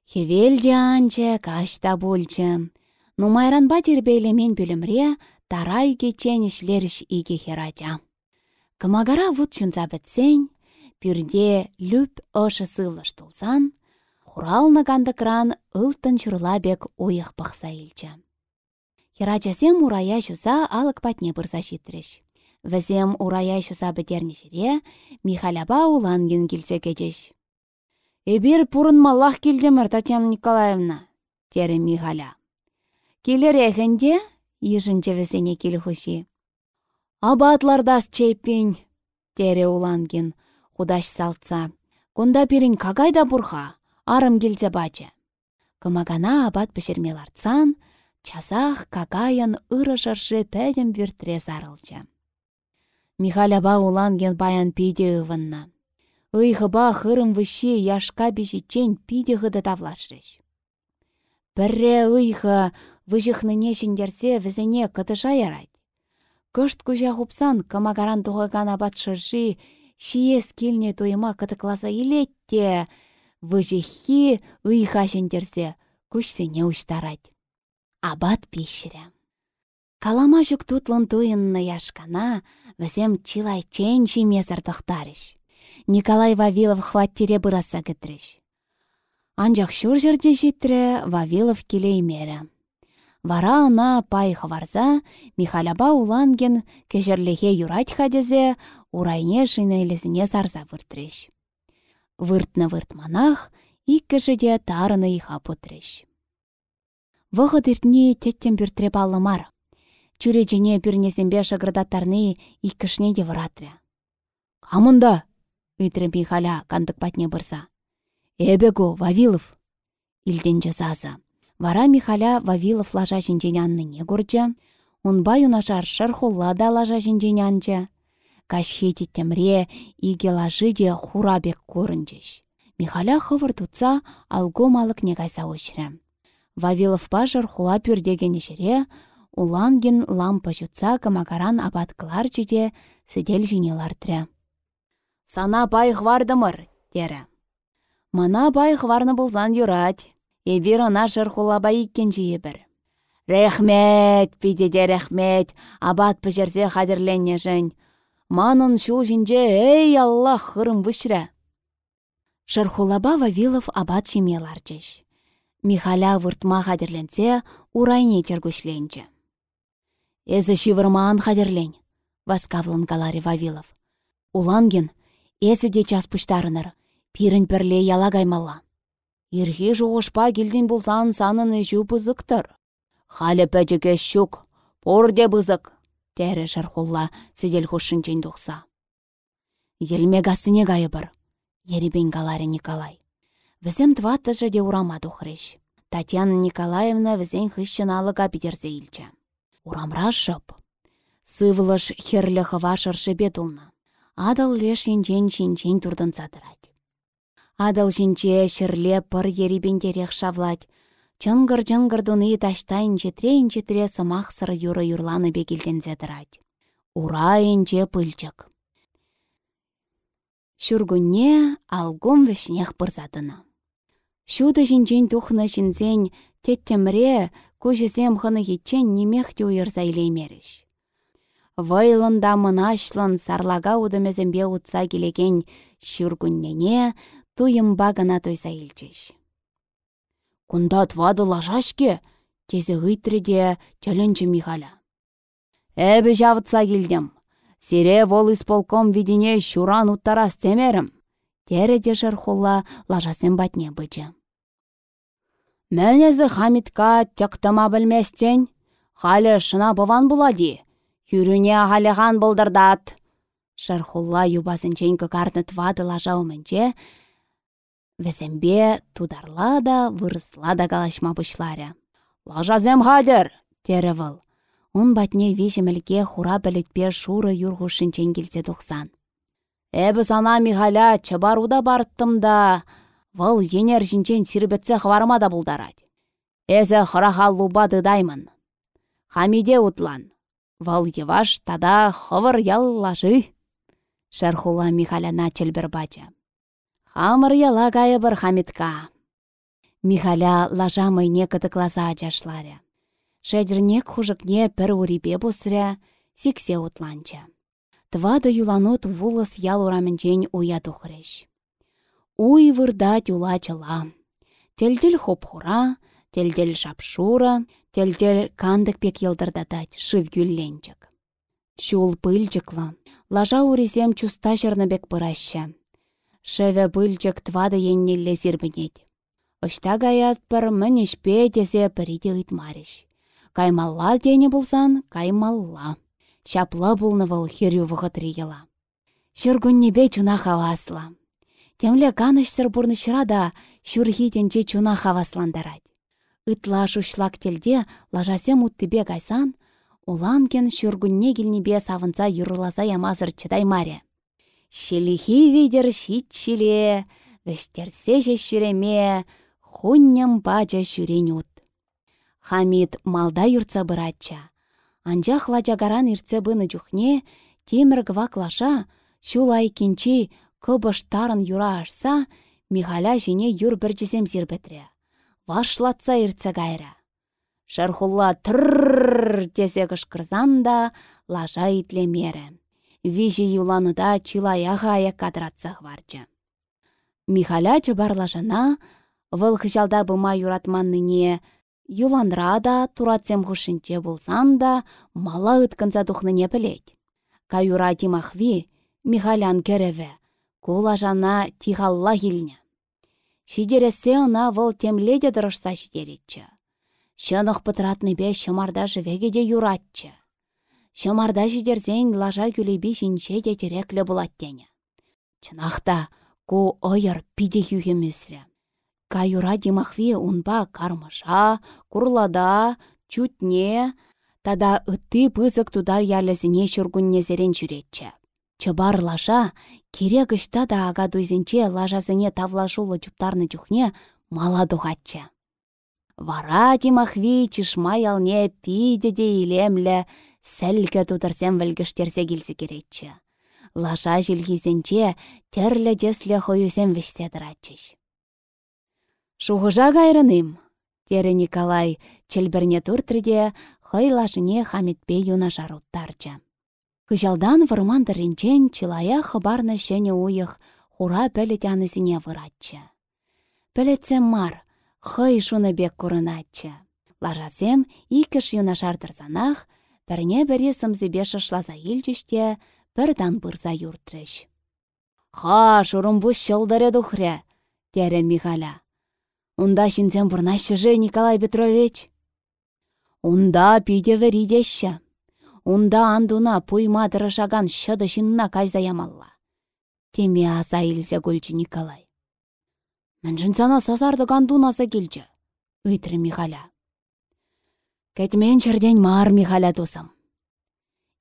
Хевелде кашта бульче. Нумайранба тербейлемен бүлімре, тара үйге ченешлеріш иге хератя. Кымагара вуд чунца бітсен, пюрде люп ошы сывлыш тулсан, хуралны кран ылтын чурлабек уйық пықса илчі. Херачасем урая жуза алық патне бұрза житреш. Візем урая шуса бітернешіре, Михаляба уланген келсе кечеш. Эбір пұрын малах келдемір, Татьяна Николаевна, тері Михаля. Келер әхінде, ешінче візене кел хуши. Абатлардас чейпен, тері уланген, худаш салтса. Кунда пирин кагайда бұрха, арым келсе бачы. Кымагана абат пішермеларцан, часах кагаян ыры пәдім віртре зарылчы. Михаляба уланген баян ывынна. Ыйхыба хырым выши яшка бешичен пиде хыды тавлашрыш. Пірре ыйхы вышыхныне шиндерсе візіне кытыша ярать. Кышт кужа хупсан камагаран туғаган абат шырши, шиес килне туйма кытыкласа илетте, вышыхи ыйха шиндерсе күшсене уштарать. Абат пишірі. Калама тутлын туйынны яшкана, візем чилай чен тұқтарыш. Николай Вавилов хваттере бұраса кітріш. Анжақ шур жерде життірі Вавилов келеймері. Вара ана пай хварза Михаляба уланген кежерлеге юрать хадезе урайне шинелесіне сарза выртреш. Выртны выртманах иккішіде тарыны иха путреш. Вғыт иртне теттен бүртре балымар. Чүречене пірнесембе шагырдаттарны иккішне де вратря. Камында? Үйтірім халя кандык патне бұрса. Эбего, Вавилов. Илден жазазы. Вара Михаля Вавилов лажа жинженянныне көрчі. Унбай унашар шархулла да лажа жинженянчы. Кашхети темре иге лажы де хурабек көрінчеш. Михаля хывыр тұтса малық негайса өшірі. Вавилов пажыр хула пүрдеген ешере, уланген лампа jutса камакаран апаткылар жеде сідел. Сана бай хвардымыр, тері. Мана бай хварны бұлзан юрать. Эбір ана жырхулаба иккен жиі бір. Рехмет, пидеде рехмет, абат піжерзе қадірленне жын. Манын шул жинже, эй Аллах, хырым вышра. Жырхулаба Вавилов абат шимелар жеш. Михаля выртма қадірленсе, урайне тергушленчі. Эзі шивырмаан хадерлен, васкавлын галари Вавилов. Уланген, эзі де час пұштарыныр, пирін пірле ялагаймалла. Ирхи жоғышпа келден болсан санын үші бұзықтыр. Халі пәжіге шук, порде бұзық, тәрі жархулла сидел хушынчен дұқса. Елме гасыне гайы бір, еребен галари Николай. Візім тваттыжы де урамаду хрыш. Татьяна Николаевна візен хыщын алыға бідерзе илчі. Урамра шып. Сывлыш херлі хыва шыршы бетулна. Адыл леш енчен шинчен турдын садырать. Адыл шинче шырле пыр ерибендерек шавлать. Чынгыр-чынгыр дуны таштайын жетре-жетре сымақсыр юры юрланы бекелден зәдірать. Ура енче пыльчык. Шүргүнне алгом вішнех пырзадыны. Шуды жинчен тухны жинзен теттемре көжізем хыны хитчен немех те уйырса илеймеріш. Вайлында мынашлын сарлага удымезембе утса келеген шүргүннене туйымба гына тойса илчеш. Кунда твады лажашке, тезі ғитреде тәлінчі Михаля. Жавытса келдім. Сире вол исполком видине шуран уттарас темерім. Тереде жырхулла лажасен батне бычы. Мәнезі Хамитка тектама білместен, халі шына быван булади, юріне халеған бұлдырдат. Шархулла юбасын картны твады лажа өмінче, візімбе тударла да вырысла да калашма бұшларя. Лажазем хадыр, тері выл. Он батне вешімілге хура білітпе шуры юрғушынчен келсе тұқсан. Эбі сана Михаля чабаруда барыттым да, вăл енер жинчен сирбетсе хварма да булдарать. Эзі луба дыдаймын. Хамиде утлан. Вăл еваш тада хывыр яллаши. Шерхула Михаляна челбір бача. Хамыр яла бір хамитка. Михаля лажа не кытыкласа ачашларя. Шәдірнек хужықне пір урипе бұсыря, сиксе утланча. Твады юланут вулыс ял урамінчен уя тухрыш. Уй вырда тюла чыла. Телділ хопхура, телділ шапшура, телділ кандык пек елдырдатать, шыв гүлленчік. Чул пыльчықла, лажа урисем чуста бек пыраща. Шеве пыльчық твады еннелле зірбінет. Ышта гаят пір мінішпе тезе піриде ұйтмарыш. Каймалла дене болсан, каймалла. Çапла пулнă вăл херю вăхăтри йыла. Çуркуннепе чуна хавасла. Темле канышсыр пурнышра да çурхи тенче чуна хавасландарать. Ытла шушлак телде лажасем уттипе кайсан, уланкен çуркунне килнипе савынса юрласа ямасыр чытаймаре. Шелихи видер çиле, вӹштерсе çүреме, хунням пача çүрен ут. Хамид малда юртса быратча. Анчах лачагаран иртсе быны чухне, темір гваклаша, шулай кенчи кыбыш тарын юра ашса, Михаля жіне юр бірчесем зирбетре. Вашлатса иртсе гайра. Шархулла трррррр тесе кышкырзан да лажа итлемере. Вижі юлануда чилая гая кадратса хварчы. Михаля чыбарлашана, вăл хыçалта бұма юратманныне Юланра да туратсем хушинче булсан да мала ыткынса тухныне пілет. Каюра тимахви Михалян кереве, кула жана тихалла хилне. Шидересе она вăл дырышса шидеретчче. Шынық пытратны бе шымарда живегеде юратчы. Шымарда шидерсен лажа күлеби шинче де тереклі булаттене. Чынақта, ку ойыр пиде хюхемесрі. Каюра димахви унпа кармаша, курлада, чутне, тада ытты пызык тудар ялесіне шүргүнне зерен жүретчі. Чыбар лаша, керек да ага дуйзенче лажасыне тавлашулы чуптарны чухне мала духатчы. Вара Тимахви чышма ялне пидеде илемлі, сәлгі тутырсем вілгіштерсе келсе керетчі. Лаша жилгизенче терлі деслі хойусем вешседіратчыш. Шухыжа кайрыным. Тере Николай челберне туртрде хыйлашыне хамитпе юнашар уттарчы. Кыжалдан вырмандырринчен чылая хыбарны хура пәлет янысыне выратчы. Пәлетсем мар, хый шуны бек курынатчы. Лажасем икіш юнашардырсанах, пірне бірі сымзебе шышлаза елчіште, бірдан бұрза юртрыш. Ха, шурым бұш шылдыры дұхре, тере Михаля. Унда шинзем же, Николай Петрович. Унда пиде. Унда андуна пуйма дырышаган шыды шинна кайза ямалла. Теме аса илсе гүлчі Николай. Мін сана сазарды гандунаса келчі. Үйтірі Михаля. Кәтмен черден мар Михаля тусам.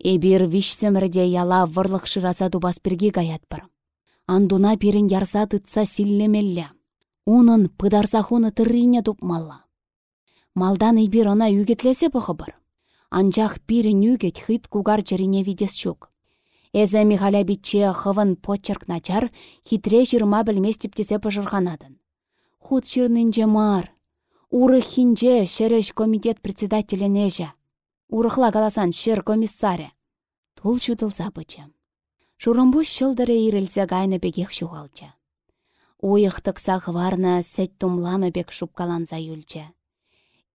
Эбир вишсемірде яла вăрлăх шыраса тупас пирги гаятпăр. Андуна пирен ярса тытса силлемелле. Унын пыдарса хуны тыррине тупмалла. Малдан эбир ына үгетлесе пăхăпăр. Анчах пирен үгет хыт кугар чăрине видес çук. Эзі Михаля битче хывын почерк начар хитре жырма білмес типтесе пыжырғанадын. Худ шырнынже мар. Урых хинже шереш комитет председателенеже. Урыхла каласан шер комиссаре. Тул шутылса бычы. Шурымбу шылдыры ирілсе гайны бегех шуғалчы. Уйықтықса хварна сәт тумламы бек шупкаланса юлчы.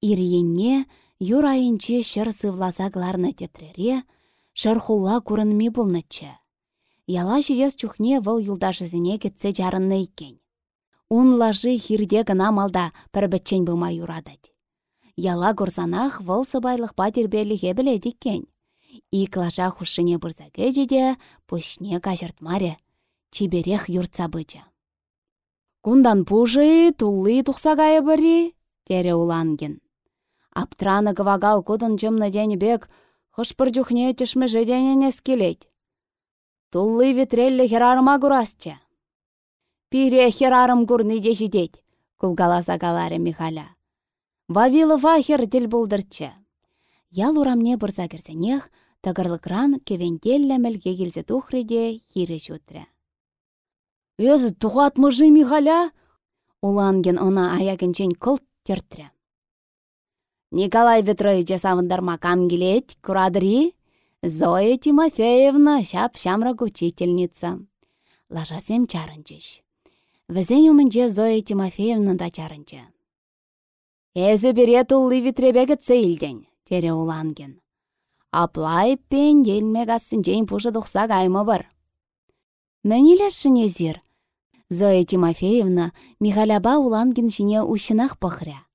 Ирйенне юр айынче шыр сывласа гларны тетрере, шырхулла курынми болнычы. Яла жиес чухне вăл юлдашызіне кетсе жарынны иккен. Ун лажи хирде гына малда пірбітчен бұма юрадать. Яла гурзанах вăл сыбайлық патербеліге біледіккен. Ик лажа хушыне бұрзаге жеде пүшне кажыртмаре. Чиберех юртса быча. Кундан пужы тулли тухсагайы бірі, тере уланген. Аптраны гвагал кудын жымны бек хышпыр жүхне тішмі жеденен ескелет. Тулли витреллі херарыма гурасча. Пире херарым гурны дешидеть, кулгаласа галаре Михаля. Вавилы вахер діл бұлдырчы. Ял урамне бұрза кірсенех, тағырлықран кевентеллі мәлге келзе тухреде хире шутры. Өзі тұғат мұжы Михаля? Уланген она аягінчен кылт тертрі. Николай Петрович савындарма кам келет, курадыри? Зоя Тимофеевна шап-шамрак учительница. Лажасем чарынчыш. Візен умынче Зоя Тимофеевна да чарынчы. Эзі бере туллы витребегі цейлден, тере уланген. Аплай пен елмек ассынчен пушы тұқса каймы бар. Мәнелешін езір. Зоя Тимофеевна Михаляба уланген жіне ушынақ пықыря.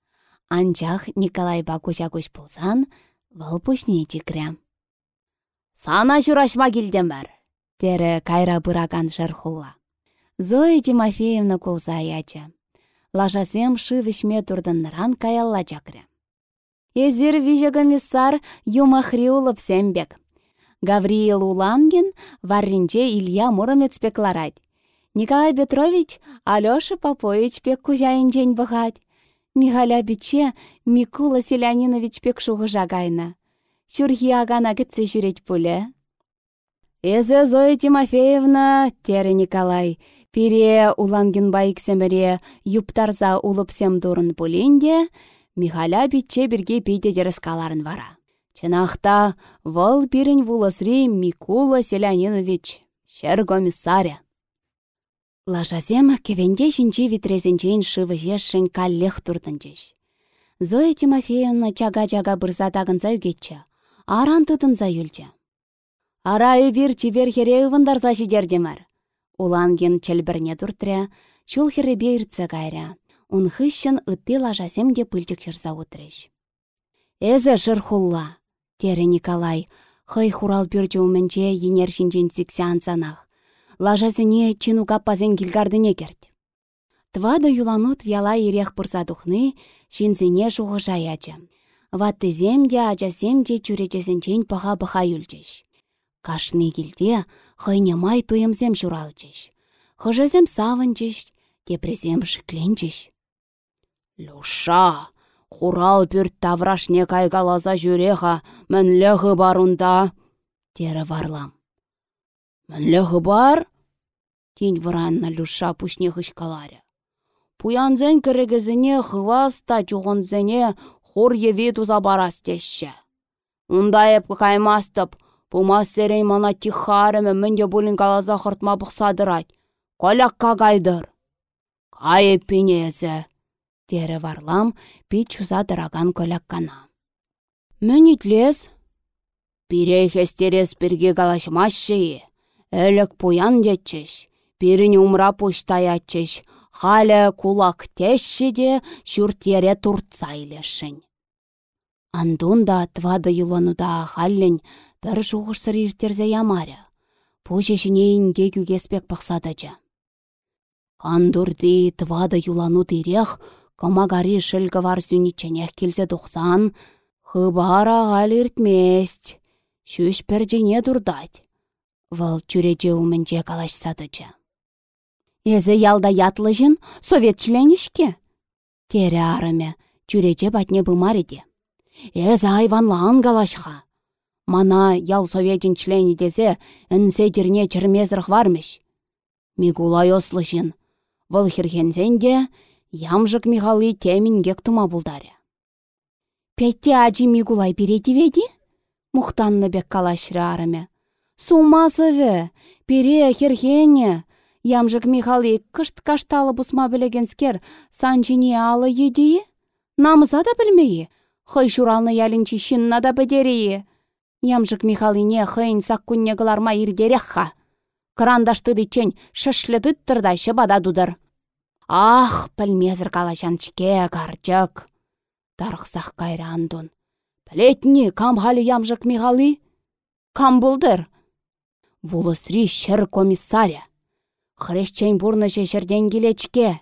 Анчах Николайба куча куш пулсан, вăл пушне чикря. Сана кайра быракан шерхулла. Зоя Тимофеевна кулса яча. Лашасем вишме турдынныран каялла чакря. Езір виже комиссар юмахри улып сембек. Гавриил Улангин варринче Илья Муромец пекларать. Николай Петрович Алёша Попович пек кузяйынчен бұғад. Михаля биче Микула Селянинович пек шуғыжа гайна. Шүрхи агана кітсе жүрет пуле. Эзе Зоя Тимофеевна, тере Николай, Пире уланген байыксемере юптарза улыпсем дурын пулинде, Михаля битче бірге пейде каларын вара. Чынақта вăл пирен вулысри Микула Селянинович, шер комиссаря. Лажазем кевенде жінче витрезенчен шывы жешшін каллех турдынчеш. Зоя Тимофеевна чага-чага бұрза тағынса үгетчі, аран тұтынса юлчі. Ара эбир чивер хере ывындарса жидердемір. Уланген чәлбірне туртря, чул херебе иртсе кайря. Он хыщын ытты лажасем де пыльчык жырса утреш. Эзі шырхулла, тере Николай, хый хурал пюрчі уменче енер. Лажасыне чинука пазен килгардыне керт. Твада юланут яла ирех пырса тухны, шинзине шуғыша ячы. Ваттызем де ачасем де чуречесенчен паха-паха юлчеш. Кашны килде хыйнемай туйымсем шуралчеш. Хыжызем савынчеш, тепресем шикленчеш. Люша, хурал пүрт таврашне кайгаласа жүреха, лехы барунда, тере варлам. Лехы бар? Тень варанна люша пушне хышкаларе. Пуянзен керегезіне хваста чуғынзене хур еве туза барастеші. Унда еп каймастып, Пумас серей мана тихарымы мінде бұлін калаза хыртма бұқсадырать. Колякка кайдыр. Кайы пинезе. Тере варлам пит чуза дыраган коляккана. Мүнитлес. Пирей хестерес бірге калашмашшы. Әлік пуян детчеш. Пирін умра пуштаятчеш. Халі кулак тешші де шүртере туртса илешін. Андунда твады юлануда халлен бір жуғышсыр иртерзе ямаря. Пушешіне инге күгеспек пақсадача. Кандурди твады юлану тирех, комагари шілгі вар сүніченех келзе тұқсан, хыбара ғал иртмест. Шүш піржене дұрдать. Вăл чүреже умменнче калаçсатычча. Эзі ялда ятлы жын совет членішке? Тере арыме, чүреже батне бымариде. Эзі айванлан калашха. Мана ял советин члени десе, інсе дерне чірмезірх вармыш. Мигулай ослышын. Вăл хирхенсенде ямжык Михалы темингек тума булдаре. Петте ачи Мигулай веди? Мухтанны бек калашры арыме. Сумасыве, пире херхене. Ямжык Михалы кышт кашталы бусма білегенскер санчине алы еди? Намыза да білмейі. Хый шуралны ялінчі шинна да бідерейі. Ямжык Михалине хыйн саккунне кыларма ирдерехха. Кырандашты дычен шышлы дыттырда бада дудыр. Ах, пілмезір калашанчке карчык. Тарықсақ кайры андун. Пілетні кам халі ямжык Михалы? Кам бұлдыр? Вулысри шыр комиссаря. Хрещен бурны шешерден келечке.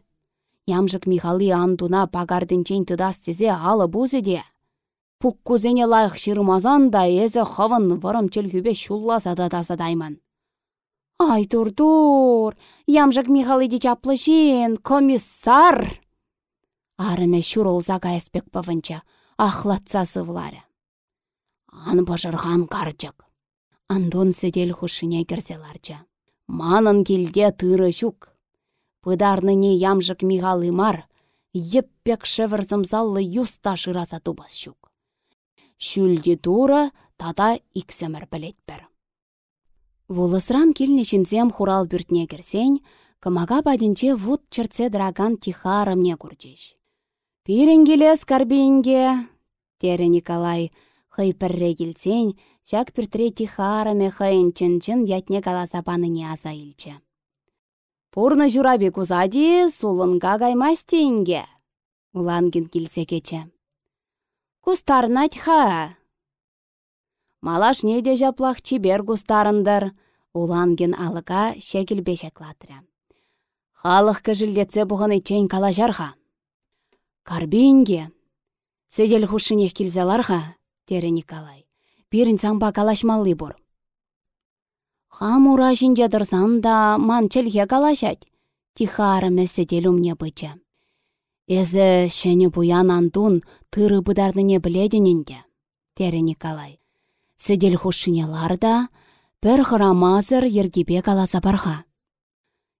Ямжык Михалы андуна чейн тыдас тезе алы де. Пук кузене лайық шырмазан да езі хывын вырым чүлгүбе шулласа да дайман. Ай, тур-тур, ямжык Михалы чаплышин, комиссар! Арыме шурылза кайыспек пывынча, ахлатса сывлары. Ан бажырған карчык. Андон сидел хушыне керселарча. Манын келде тыры шук. Пыдарныне ямжык Михалы мар, еппек шевырзымзаллы юста шыраса тубас шук. Шүлде тура тада иксемір білетпір. Вулысран килнечінзем хурал бүртне керсен, кымага бадинче вуд чырце драган тихарымне курчеш. Пирен келес карбинге, тере Николай, хый пірре шак піртре тихарыме хыйын чын-чын ятне каласапаныне аса илчі. Пурны жураби кузади сулынга гаймастейінге. Улангин келсе кече. Кустарнать-ха! Малаш неде жаплах чибер кустарындар, уланген алыға шекіл бешеклатры. Халық кіжілдетсе бұғын ичен калажарға. Карбинге, седел хушынех килзаларға, тере Николай. Пирін самба калашмалли бұр. Хам ура жадырсан да ман челге калашать. Тихары мәседел умне быча. Эзі шәне буян антун тыры бұдарныне біледінінде, тері Николай. Сідел хушынелар да, бір хырамазыр ергебе каласа барға.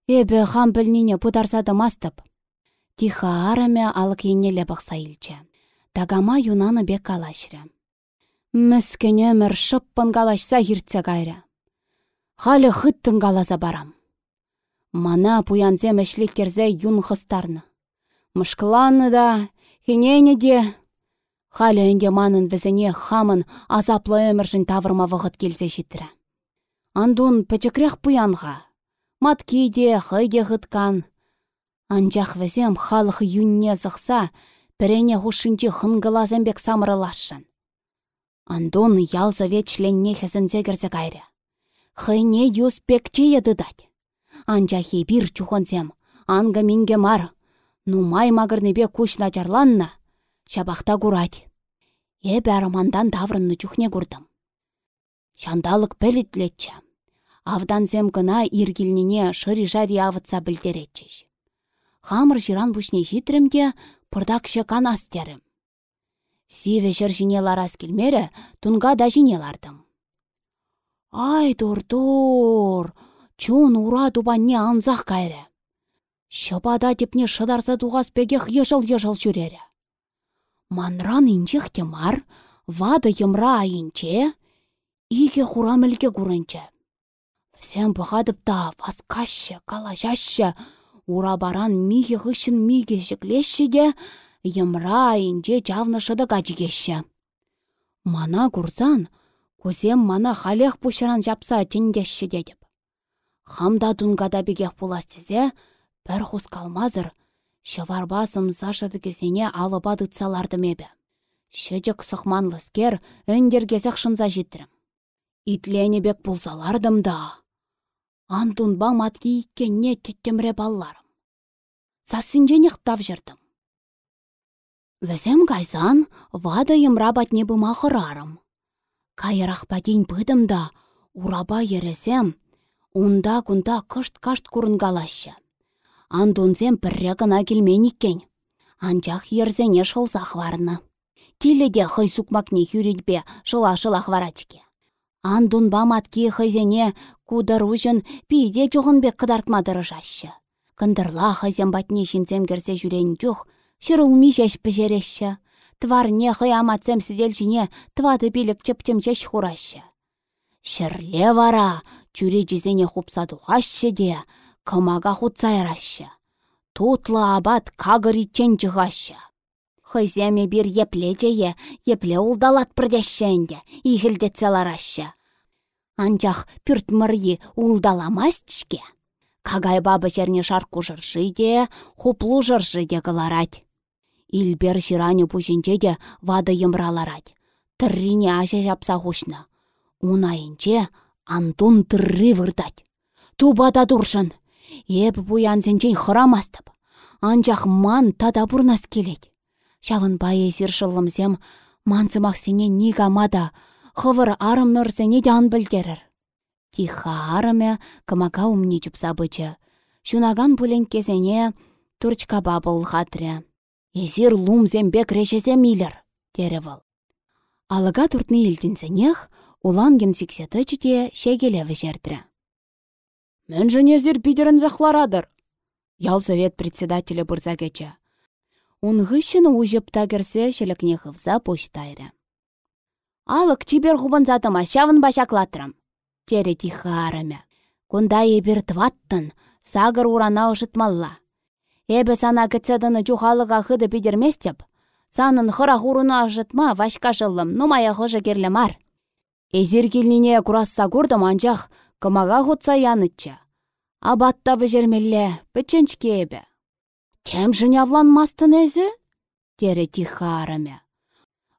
Эбі хам білніне бұдарсады мастып. Тиха араме алық енелі бұқса. Тагама юнаны бек калашры. Мүскене мір шыппын калашса хиртсе кайры. Халі хыттын каласа барам. Мана пуянзе керзе юн хыстарны. Мышкыланы да, хенене де. Халі өнде манын візіне хамын азаплы өміршін тавырма вғыт келсе життірі. Андун пәчікрек пуянға. Матки де, хыйде ғыткан. Анжақ візем халық юнне зықса, пірене хушынче хынгылазембек самырылашын. Андун ял совет членне хесінзе кірзе кайры. Хыйне юз пекче едыдать. Анжахи бір чухонзем, анга минге мар, Нумай магырнепе куш начарланна, шабахта курать. Эпе армандан таврынны чухне курдым. Шандалык пелетлетче. Авдансем гына иргилнине шыри-жари авытса білдеретчеш. Хамыр жиран бушне хитримге пырдакшы канастерім. Сиве жіне ларас келмері тунга да жинелардым. Ай, тур-тур, чун ура тубанне анзақ кайры. Шыпада тепне шыдарса туғас пегех ешыл-ешыл жүрере. Манран инчех мар, вады йымра айынче, иге хурамілге курынче. Сен бұғадып та васкашы, калажашы, ура баран миге ғышын миге жіклеші йымра айынче жавны шыды гачигеші. Мана курзан, кузем мана халех пушыран жапса тендеші дедіп. Хамда тунгада бігех пуластезе, Пір хус калмазыр, шыварбасым зашыды кезене алыбады цаларды мебе. Шыдек сықманлы скер өндергезек шынза життірім. Итлені бек бұлзалардым да. Антун ба матки иккенне түттемре балларым. Сассинжен иқтав жырдым. Візем кайсан, вады емра батне бұма хырарым. Кайырах падень пыдым да, ураба ересем, унда кунда кышт-кашт курынгалашы. Андунзем піррі гына келменіккен. Анчах ерзене шылзақ варны. Теледе хый сукмакне хүрілбе шыла-шылақ варачке. Андун баматки хызене кудыр ужын пиде жоғынбек кыдартмадыры жашы. Кындырла хызен батне шинзем керсе жүрен жоқ, шырылми жәш піжереші. Тварне хый аматсем сиделчине твады билік чыптемчеш хурашы. Шырле вара, чүре жезене хупсадуғашы де, кымага хутсайрашы. Тутлы абат кагыричен жығашы. Хыземе бір епле жее, епле улдалат бірдешшенде, игілдетселарашы. Анчах пүрт мырйы улдаламастышке. Кагай бабы жерне шарку жыршы де, хуплу жыршы де кыларать. Илбер шираню пушинче де вады йымраларать. Тыррине аша жапса хушна. Унайынче Антон тырри вырдать. Тубада дуршын. Еп буянсенчен хырамастып. Анчах ман тада бурнас келет. Шавын байесір шылымсем мансымақ сене нигамада, хывыр арым мөрсене дан білдерір. Тиха арыме кымака умни чупса бычы. Шунаган пулен кезене турчкаба бұл хатря. Езір лумзембе крешесе милер, тері выл. Алыга туртны илтінсенех, уланген сиксеті чите шегелеві жердірі. Мен женезір пидерін захларадыр. Ялсовет председателі бұрза кече. Унғышын ужып тагірсе шелікне хывза почтайры. Алық чибер хубын затыма шавын башаклатырым. Тере тихарымя. Кунда ебір тваттын, сагыр урана ұшытмалла. Эбі сана кітседіні чухалыға хыды пидерместеп, санын хыра хуруна ажытма вашка жылым, нумая хожы керлі мар. Эзір келніне курасса көрдім анчах, кымага хутса янытча. Абатта бежермелле, піченчке ебі. Кем жын авланмастын әзі? Тере тихарымя.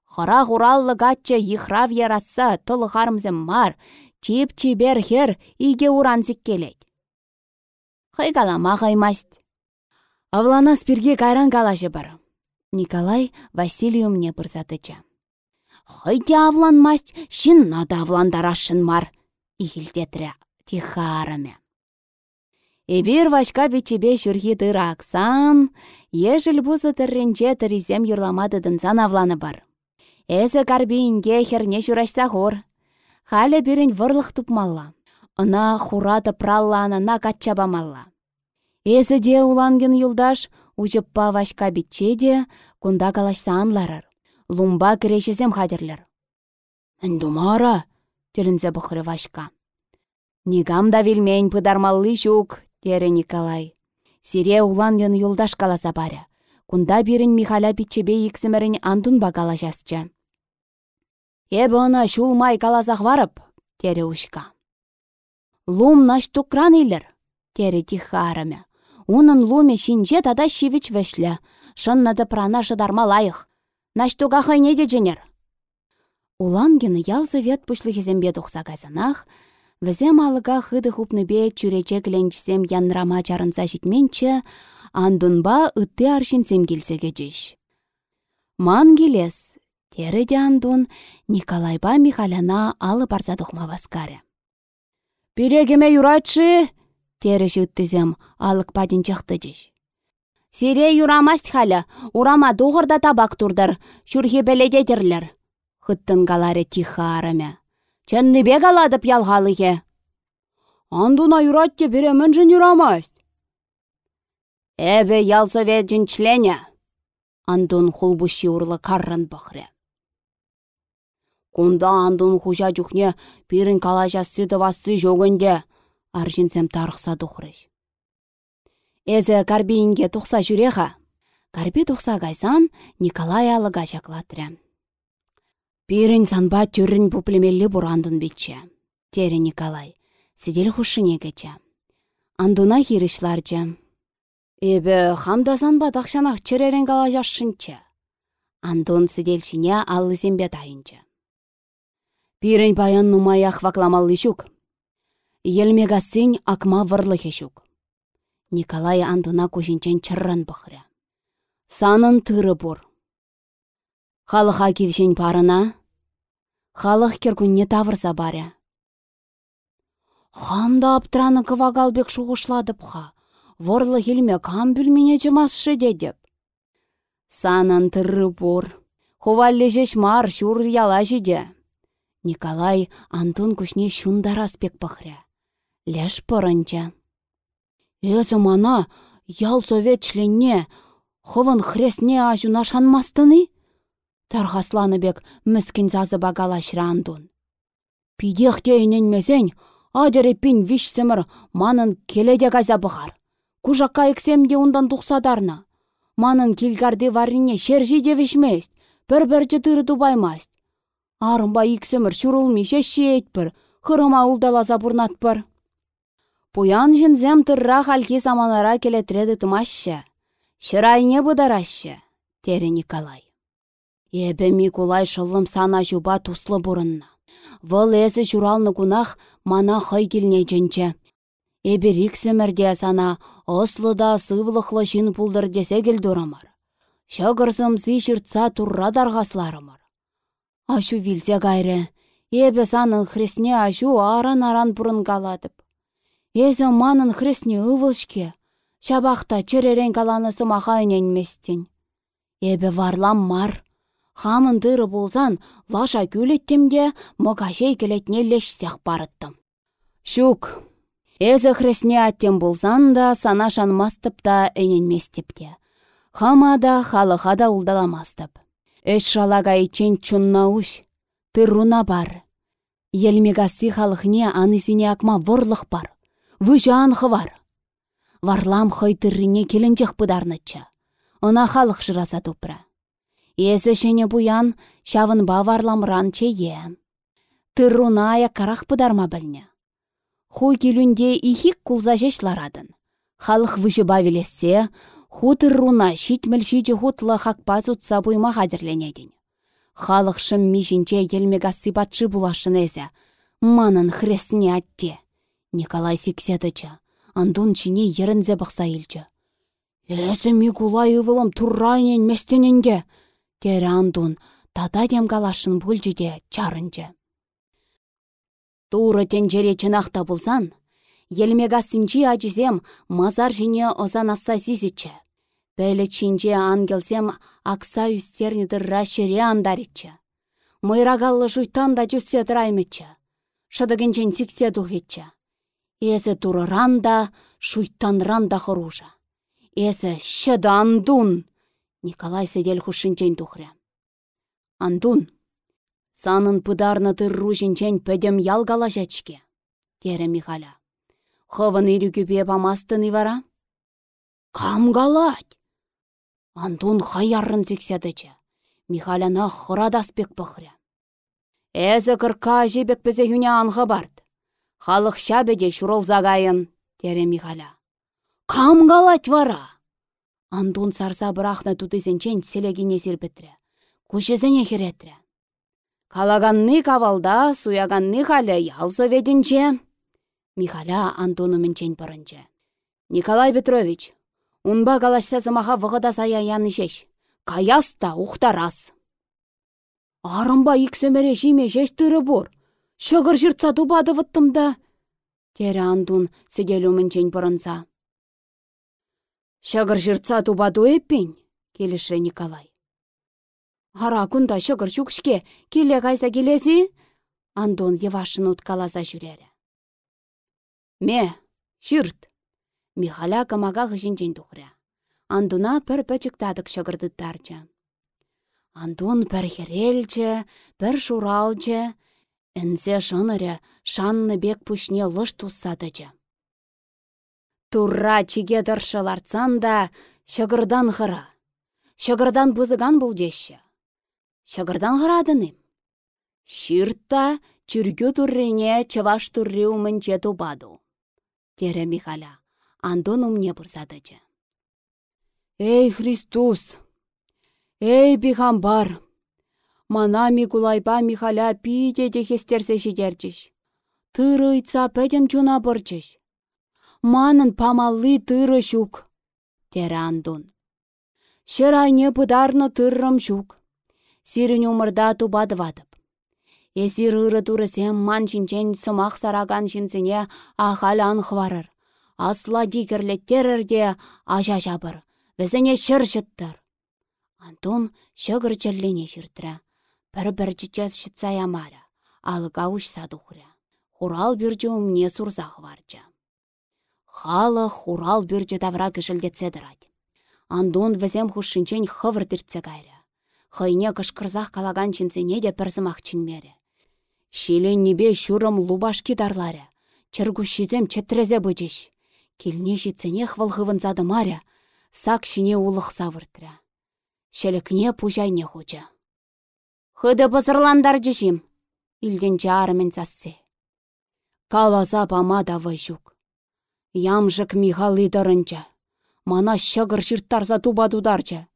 Хыра хураллы гатча ихрав ярасса тыл харымзым мар, чип чибер хер иге уранзик келет. Хайгалама хаймасть. Авлана спирге кайран калашы бар. Николай Васильевне бұрзатыча. Хайде авланмасть, шын нада авландарашын мар. Ихілдетрі тихарыме. Эбир вашка бичебе шүрхи тыраксан, ешіл бұзы тірренче тірізем юрламады дынсан авланы бар. Эзі карбейінге херне шүрашса хор. Халі бірін вұрлық тұпмалла. Она хураты пралланына катчабамалла. Эзі де уланген юлдаш, учыппа вашка битче де, кунда калашса анларыр. Лумба кірешесем хадерлер. Мен думара, тілінзе бұқыры вашка. Нигам да вилмейн пыдармаллы шук, тере Николай. Сире уланген юлдаш каласа баря. Кунда бирін Михаля битчебе иксімерін андун багала жасча. Эбі она шулмай каласақ варып, тере ушка. Лум наш тукран илер, тере тихарымя. Унын луме шинже тада шивич вешлі. Шыннады прана шыдарма лайық. Наштуға хайне де женер. Улангені ялзы пушлы хезембе тухса кайзанах, візем алыға хыды хупныбе чүрече кіленчісем янрама чарынса житменче, андунба ытты аршинсем келсеге жеш. Ман келес, тері де андун Николайба Михаляна алы барса тухма васкаре. Перегеме юрачы, тері жыттызем алық падин чақты жеш. Сире юрамаст халя, урама дуғырда табак турдар, шүрхе беледетірлер. Хыттын галаре тихо арымя. Чәннібе галадып ялғалығы. Андуна юратте бере жын юрамаст. Эбе ялсовет жінчлене. Андун хулбуши урлы каррын бұқыры. Кунда андун хужа жүхне пирін калажасы васы жогынде. Аржинсем тарықса дұқырыш. Эзі карбиінге тұқса жүреға. Карби тұқса гайсан Николай алыға жақлатыры. Пирін санба түрін бұплемелі бұрандын бітче. Тері Николай. Сидел хушыне кече. Андуна хирішларчы. Эбі хамда санба тақшанақ черерен кала жашшынчы. Андун сиделчине аллы зембе тайынчы. Пирін баян нумаях вакламаллы шук. Елмегасын акма вырлы хешук. Николай андуна кушинчен чыррын бұқыры. Санын тыры бұр. Халыға кевшен парына. Халық кергунне тавырса баря. Хамда аптраны кывагалбек шуғышладып-ха. Ворлы хилме кам бүлмене жымасшы дедіп. Санын тырры бур. Хувалле жеш мар шур яла жиде. Николай Антон күшне шундар аспек пахря. Леш порынча. Эзі мана ял совет членне хывын хресне ажуна шанмастыны? Тархасланы бек мүскін зазы багала шрандун. Пидех месен, Адері пин виш сімір манын келеде газа бұхар. Кужаққа ексемде ундан тұқсадарна. Манын келгарды варрине шержі девішмест, бір-бірчі тыры тубаймаст. Арымба иксімір шурулми шешші етпір, хырыма улдаласа бұрнатпыр. Пуян зем тырра хальхи саманара келетреді тымашы. Шырайне бұдарашы, тері Николай. Ебе Микулай шылым сана жуба туслы бұрынна. Вăл эсі çуралнă кунах мана хăй килне чченчче. Эберик сӗмӗрде сана ослыда сывлăхлă çын пулдăр тесе келдурамар. Çăкӑрсым си çыртса турра таргасларымар. Ашу вилсе кайрӗ. Эбе санын хресне ашу аран-аран пурын калатып. Эсі манын хресне ывылшке. Çапахта чӗререн каланысы маха ӹненместен. Эбе варлам мар. Хамын тыры болсан, лаша күлеттемде, мұқашей келетне лешсех барыттым. Шук, Эзі хресне аттем болсан да, сана шанмастып та әненместіпте. Хама да, халыха да улдаламастып. Эш шалага ичен чунна уш, тырруна бар. Елмегаси халыхне анысыне акма ворлық бар. Выжы анхы бар. Варлам хой тыррине келінчех пыдарнычы. Она халық шыраса тупра. Есі шене буян шавын баварламран чее. Тырруная карах пыдарма біліне. Ху келүнде ихик кулза ларадын. Халық вүші бавелессе, ху тырруна шитміл шичі хутлы хакпа зутса буйма хадерленедін. Халық шым мишінче елмегассы батшы булашын әзі. Манын хресіне атте. Николай сикседычы. Андун чине ерінзе бақса елчі. Эсі Микулай ывылым туррайнен местененге андун, тата калашын бүлжіде чарынчы. Туры тенжере чынақта бұлсан, елмегасынчи ачызем мазар жіне озан асса зизічі. Бәлі чинче ангелсем акса үстерні дырра шере андариччі. Мыйрагаллы жуйтан да жүссе. Шыдыгінчен сиксе духетчі. Эзі шуйттанран да хыружа. Эзі шыды андун. Николай седел хушинчен тухря. Антун, санын пыдарны тырру жинчен пөдем ялгала жачке, тере Михаля. Хывын ирюкюпе памастын ивара? Кам галать? Антун хаяррын зикседече. Михаляна хырадаспек пăхря. Эзі кырка жебек пізе хүне анғы бард. Халық шабеде шурыл загайын, тере Михаля. Кам галать вара? Андун сарса бұрақны тутысенчен селегіне сербітірі. Күшізіне херетрі. Калаганны кавалда, суяганны халі ял советінче. Михаля Антону мінчен бұрынче. Николай Петрович, унба калашса зымаға вғыда сая яны шеш. Каяста ухтарас. Арымба иксемере жиме жеш түрі бұр. Шығыр жыртса тубады вұттымда. Тері Антон сіделу мінчен бұрынса. Шагыр жыртса тубаду эппен, келіше Николай. Ара кунда шагыр шукшке келе кайса келесі? Андон евашын уткаласа жүрері. Ме, шырт. Михаля камага хышинчен тухря. Андуна пір пәчік тадық тарча. Андун пір херелчі, пір Энзе шыныры шанны бек пүшне лыш туссадычы. Турра чиге дыршыларцан да шығырдан ғыра. Шығырдан бұзыған бұл деші. Шығырдан ғырадыным. Ширтта чүргі туррине чываш турри умынче тубаду. Тере Михаля, андон умне. Эй, Христус! Эй, бихамбар! Мана Микулайба Михаля пиде де хестерсе жидерчіш. Тырыйца пәдем чуна бұрчыш манын памалли тыры çук, тері андун. Шыр айне пыдарны тыррым çук. Сирін умырда тубадывадып. Эсир ыры турысем ман чинчен сымақ сараган шинсене хварыр. Асла дигерлеттерір де ажа жабыр. Візіне шыр жыттыр. Антон шығыр жыртыра. Бір-бір житчас шытса ямара. Алыға ұшса дұхыря. Хурал бүржі умне сурзағы варча. Халы хурал бүржі давра кішілдетсе дырать. Андон візем хушшинчен хывыр дыртсе кайря. Хыйне кышкырзақ калаган чинсене де пірзымақ чинмере. Шилен небе шурым лубашки дарларя. Чыргушизем четрезе бычыш. Келне житсене хвалхывын маря. Сак шине улық савыртыра. Шелікне пужайне хуча. Хыды пызырландар жешім. Илденче арымен сассе. Каласа пама да вайшук. Ямжык Михал идырынча. Мана шығыр шырттарса туба тударча.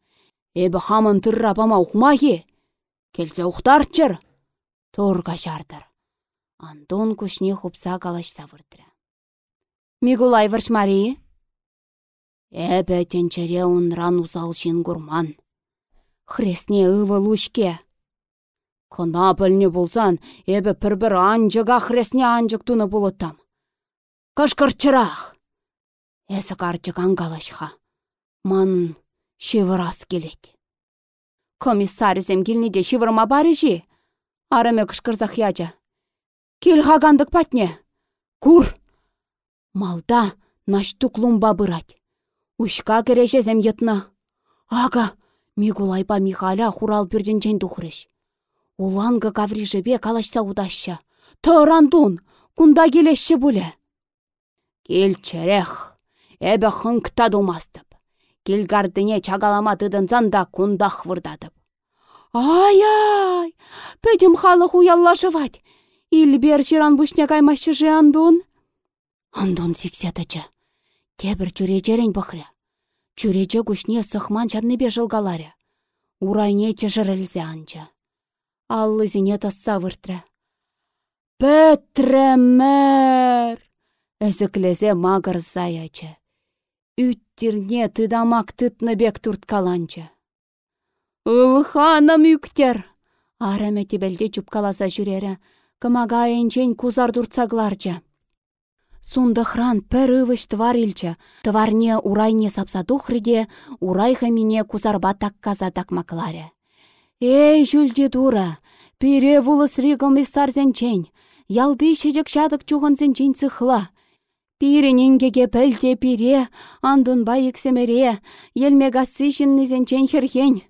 Эбі хамын тырра пама ухмахи. Келсе ухтарчыр. Торга шартыр. Антон күшне хупса калаш савыртыра. Мигулай варш Марии? Эбі тенчере унран узал гурман. Хресне ывы лушке. Кына пілне болсан, эбі пір-бір анжыға хресне анжық туны болыттам. Кашқырчырақ. Эсі қарчық аңғалашха. Ман шивырас келет. Комиссаризем келнеде шивырма барыжи. Араме кышкырзақ яча. Кел хагандық патне. Кур! Малда наштук лумба бырать. Ушка керешезем йытна. Ага, Мигулайпа Михаля хурал пюрденчен тухрыш. Уланга каврижебе калашса удаща. Тырандун, кунда келешші бұлі. Кел черех, әбі хыңкта думастып. Кел гардыне чагалама занда кунда хвырдадып. Ай-ай, пөдім халық уяллашывать. Илбер ширан бушне каймашы же андун. Андун сиксетачы. Тебір жүрежерен бұқыря. Чүрече күшне сықман чанныбе жылгаларя. Урайне чешірілзе анча. Аллы зіне тасса выртра. Пәтрәмәр! Әзіклезе мағыр заячы. Үттірне тыдамак тытны бек турткаланчы. Ұлханым үктер! Араме тебелде чупкаласа жүрері. Кымага енчен кузар дұртсагларчы. Сундахран пір ывыш твар тварне урайне сапса тухрыде, урай хамине кузарба такказа такмакларе. Эй, жүлде дура, пире вулысри комиссарзенчен, ялды шедек шадық чуғынзенчен цыхла. Пире ненгеге пәлде пире, андун бай ексемере, елме гассы жиннызенчен херхен.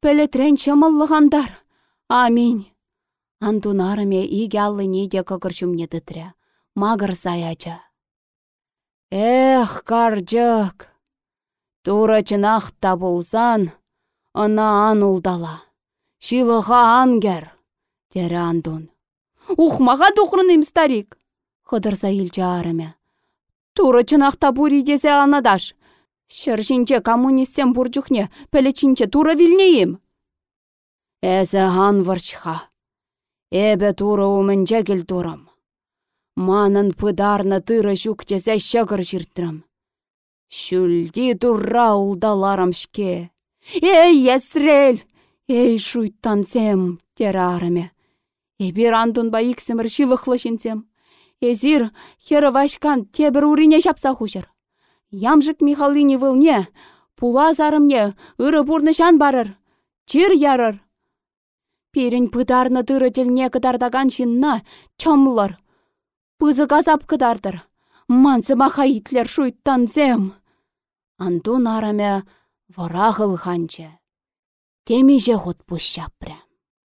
Пәлетрен чымыллығандар. Аминь. Андун арыме иге аллы неде көгіршімне дытря мағыр заяча. Эх, каржык! Тура чынақ та болсан, ына ан улдала. Шилыға ангер, дері андун. Ухмаға дұқырыным старик, қыдырса илчі арымя. Тура чынақ та десе анадаш. Шыршинче коммунистсем бурчухне, пәлечінче тура вилнейім. Әзі ан варчха. Эбе тура умінче кел турам. Манын пыдарны тыры жүктесе шығыр жиртрым. Шүлді турра улдаларым шке. Эй, ясрел! Эй, шуйттансем, тер арыме. Эбір андын ба иксімір шилықлы шинсем. Эзір, хері вашкан тебір урине шапса хушыр. Ямжык Михалыни вылне, пула зарымне, ыры бурнышан барыр. Чир ярыр. Перін пыдарны тыры тілне кыдардаган шинна чамлар Пызы газап кыдардыр. Мансыма итлер шуйттансем. Антон араме вара ханче. Темеже хут пущапря.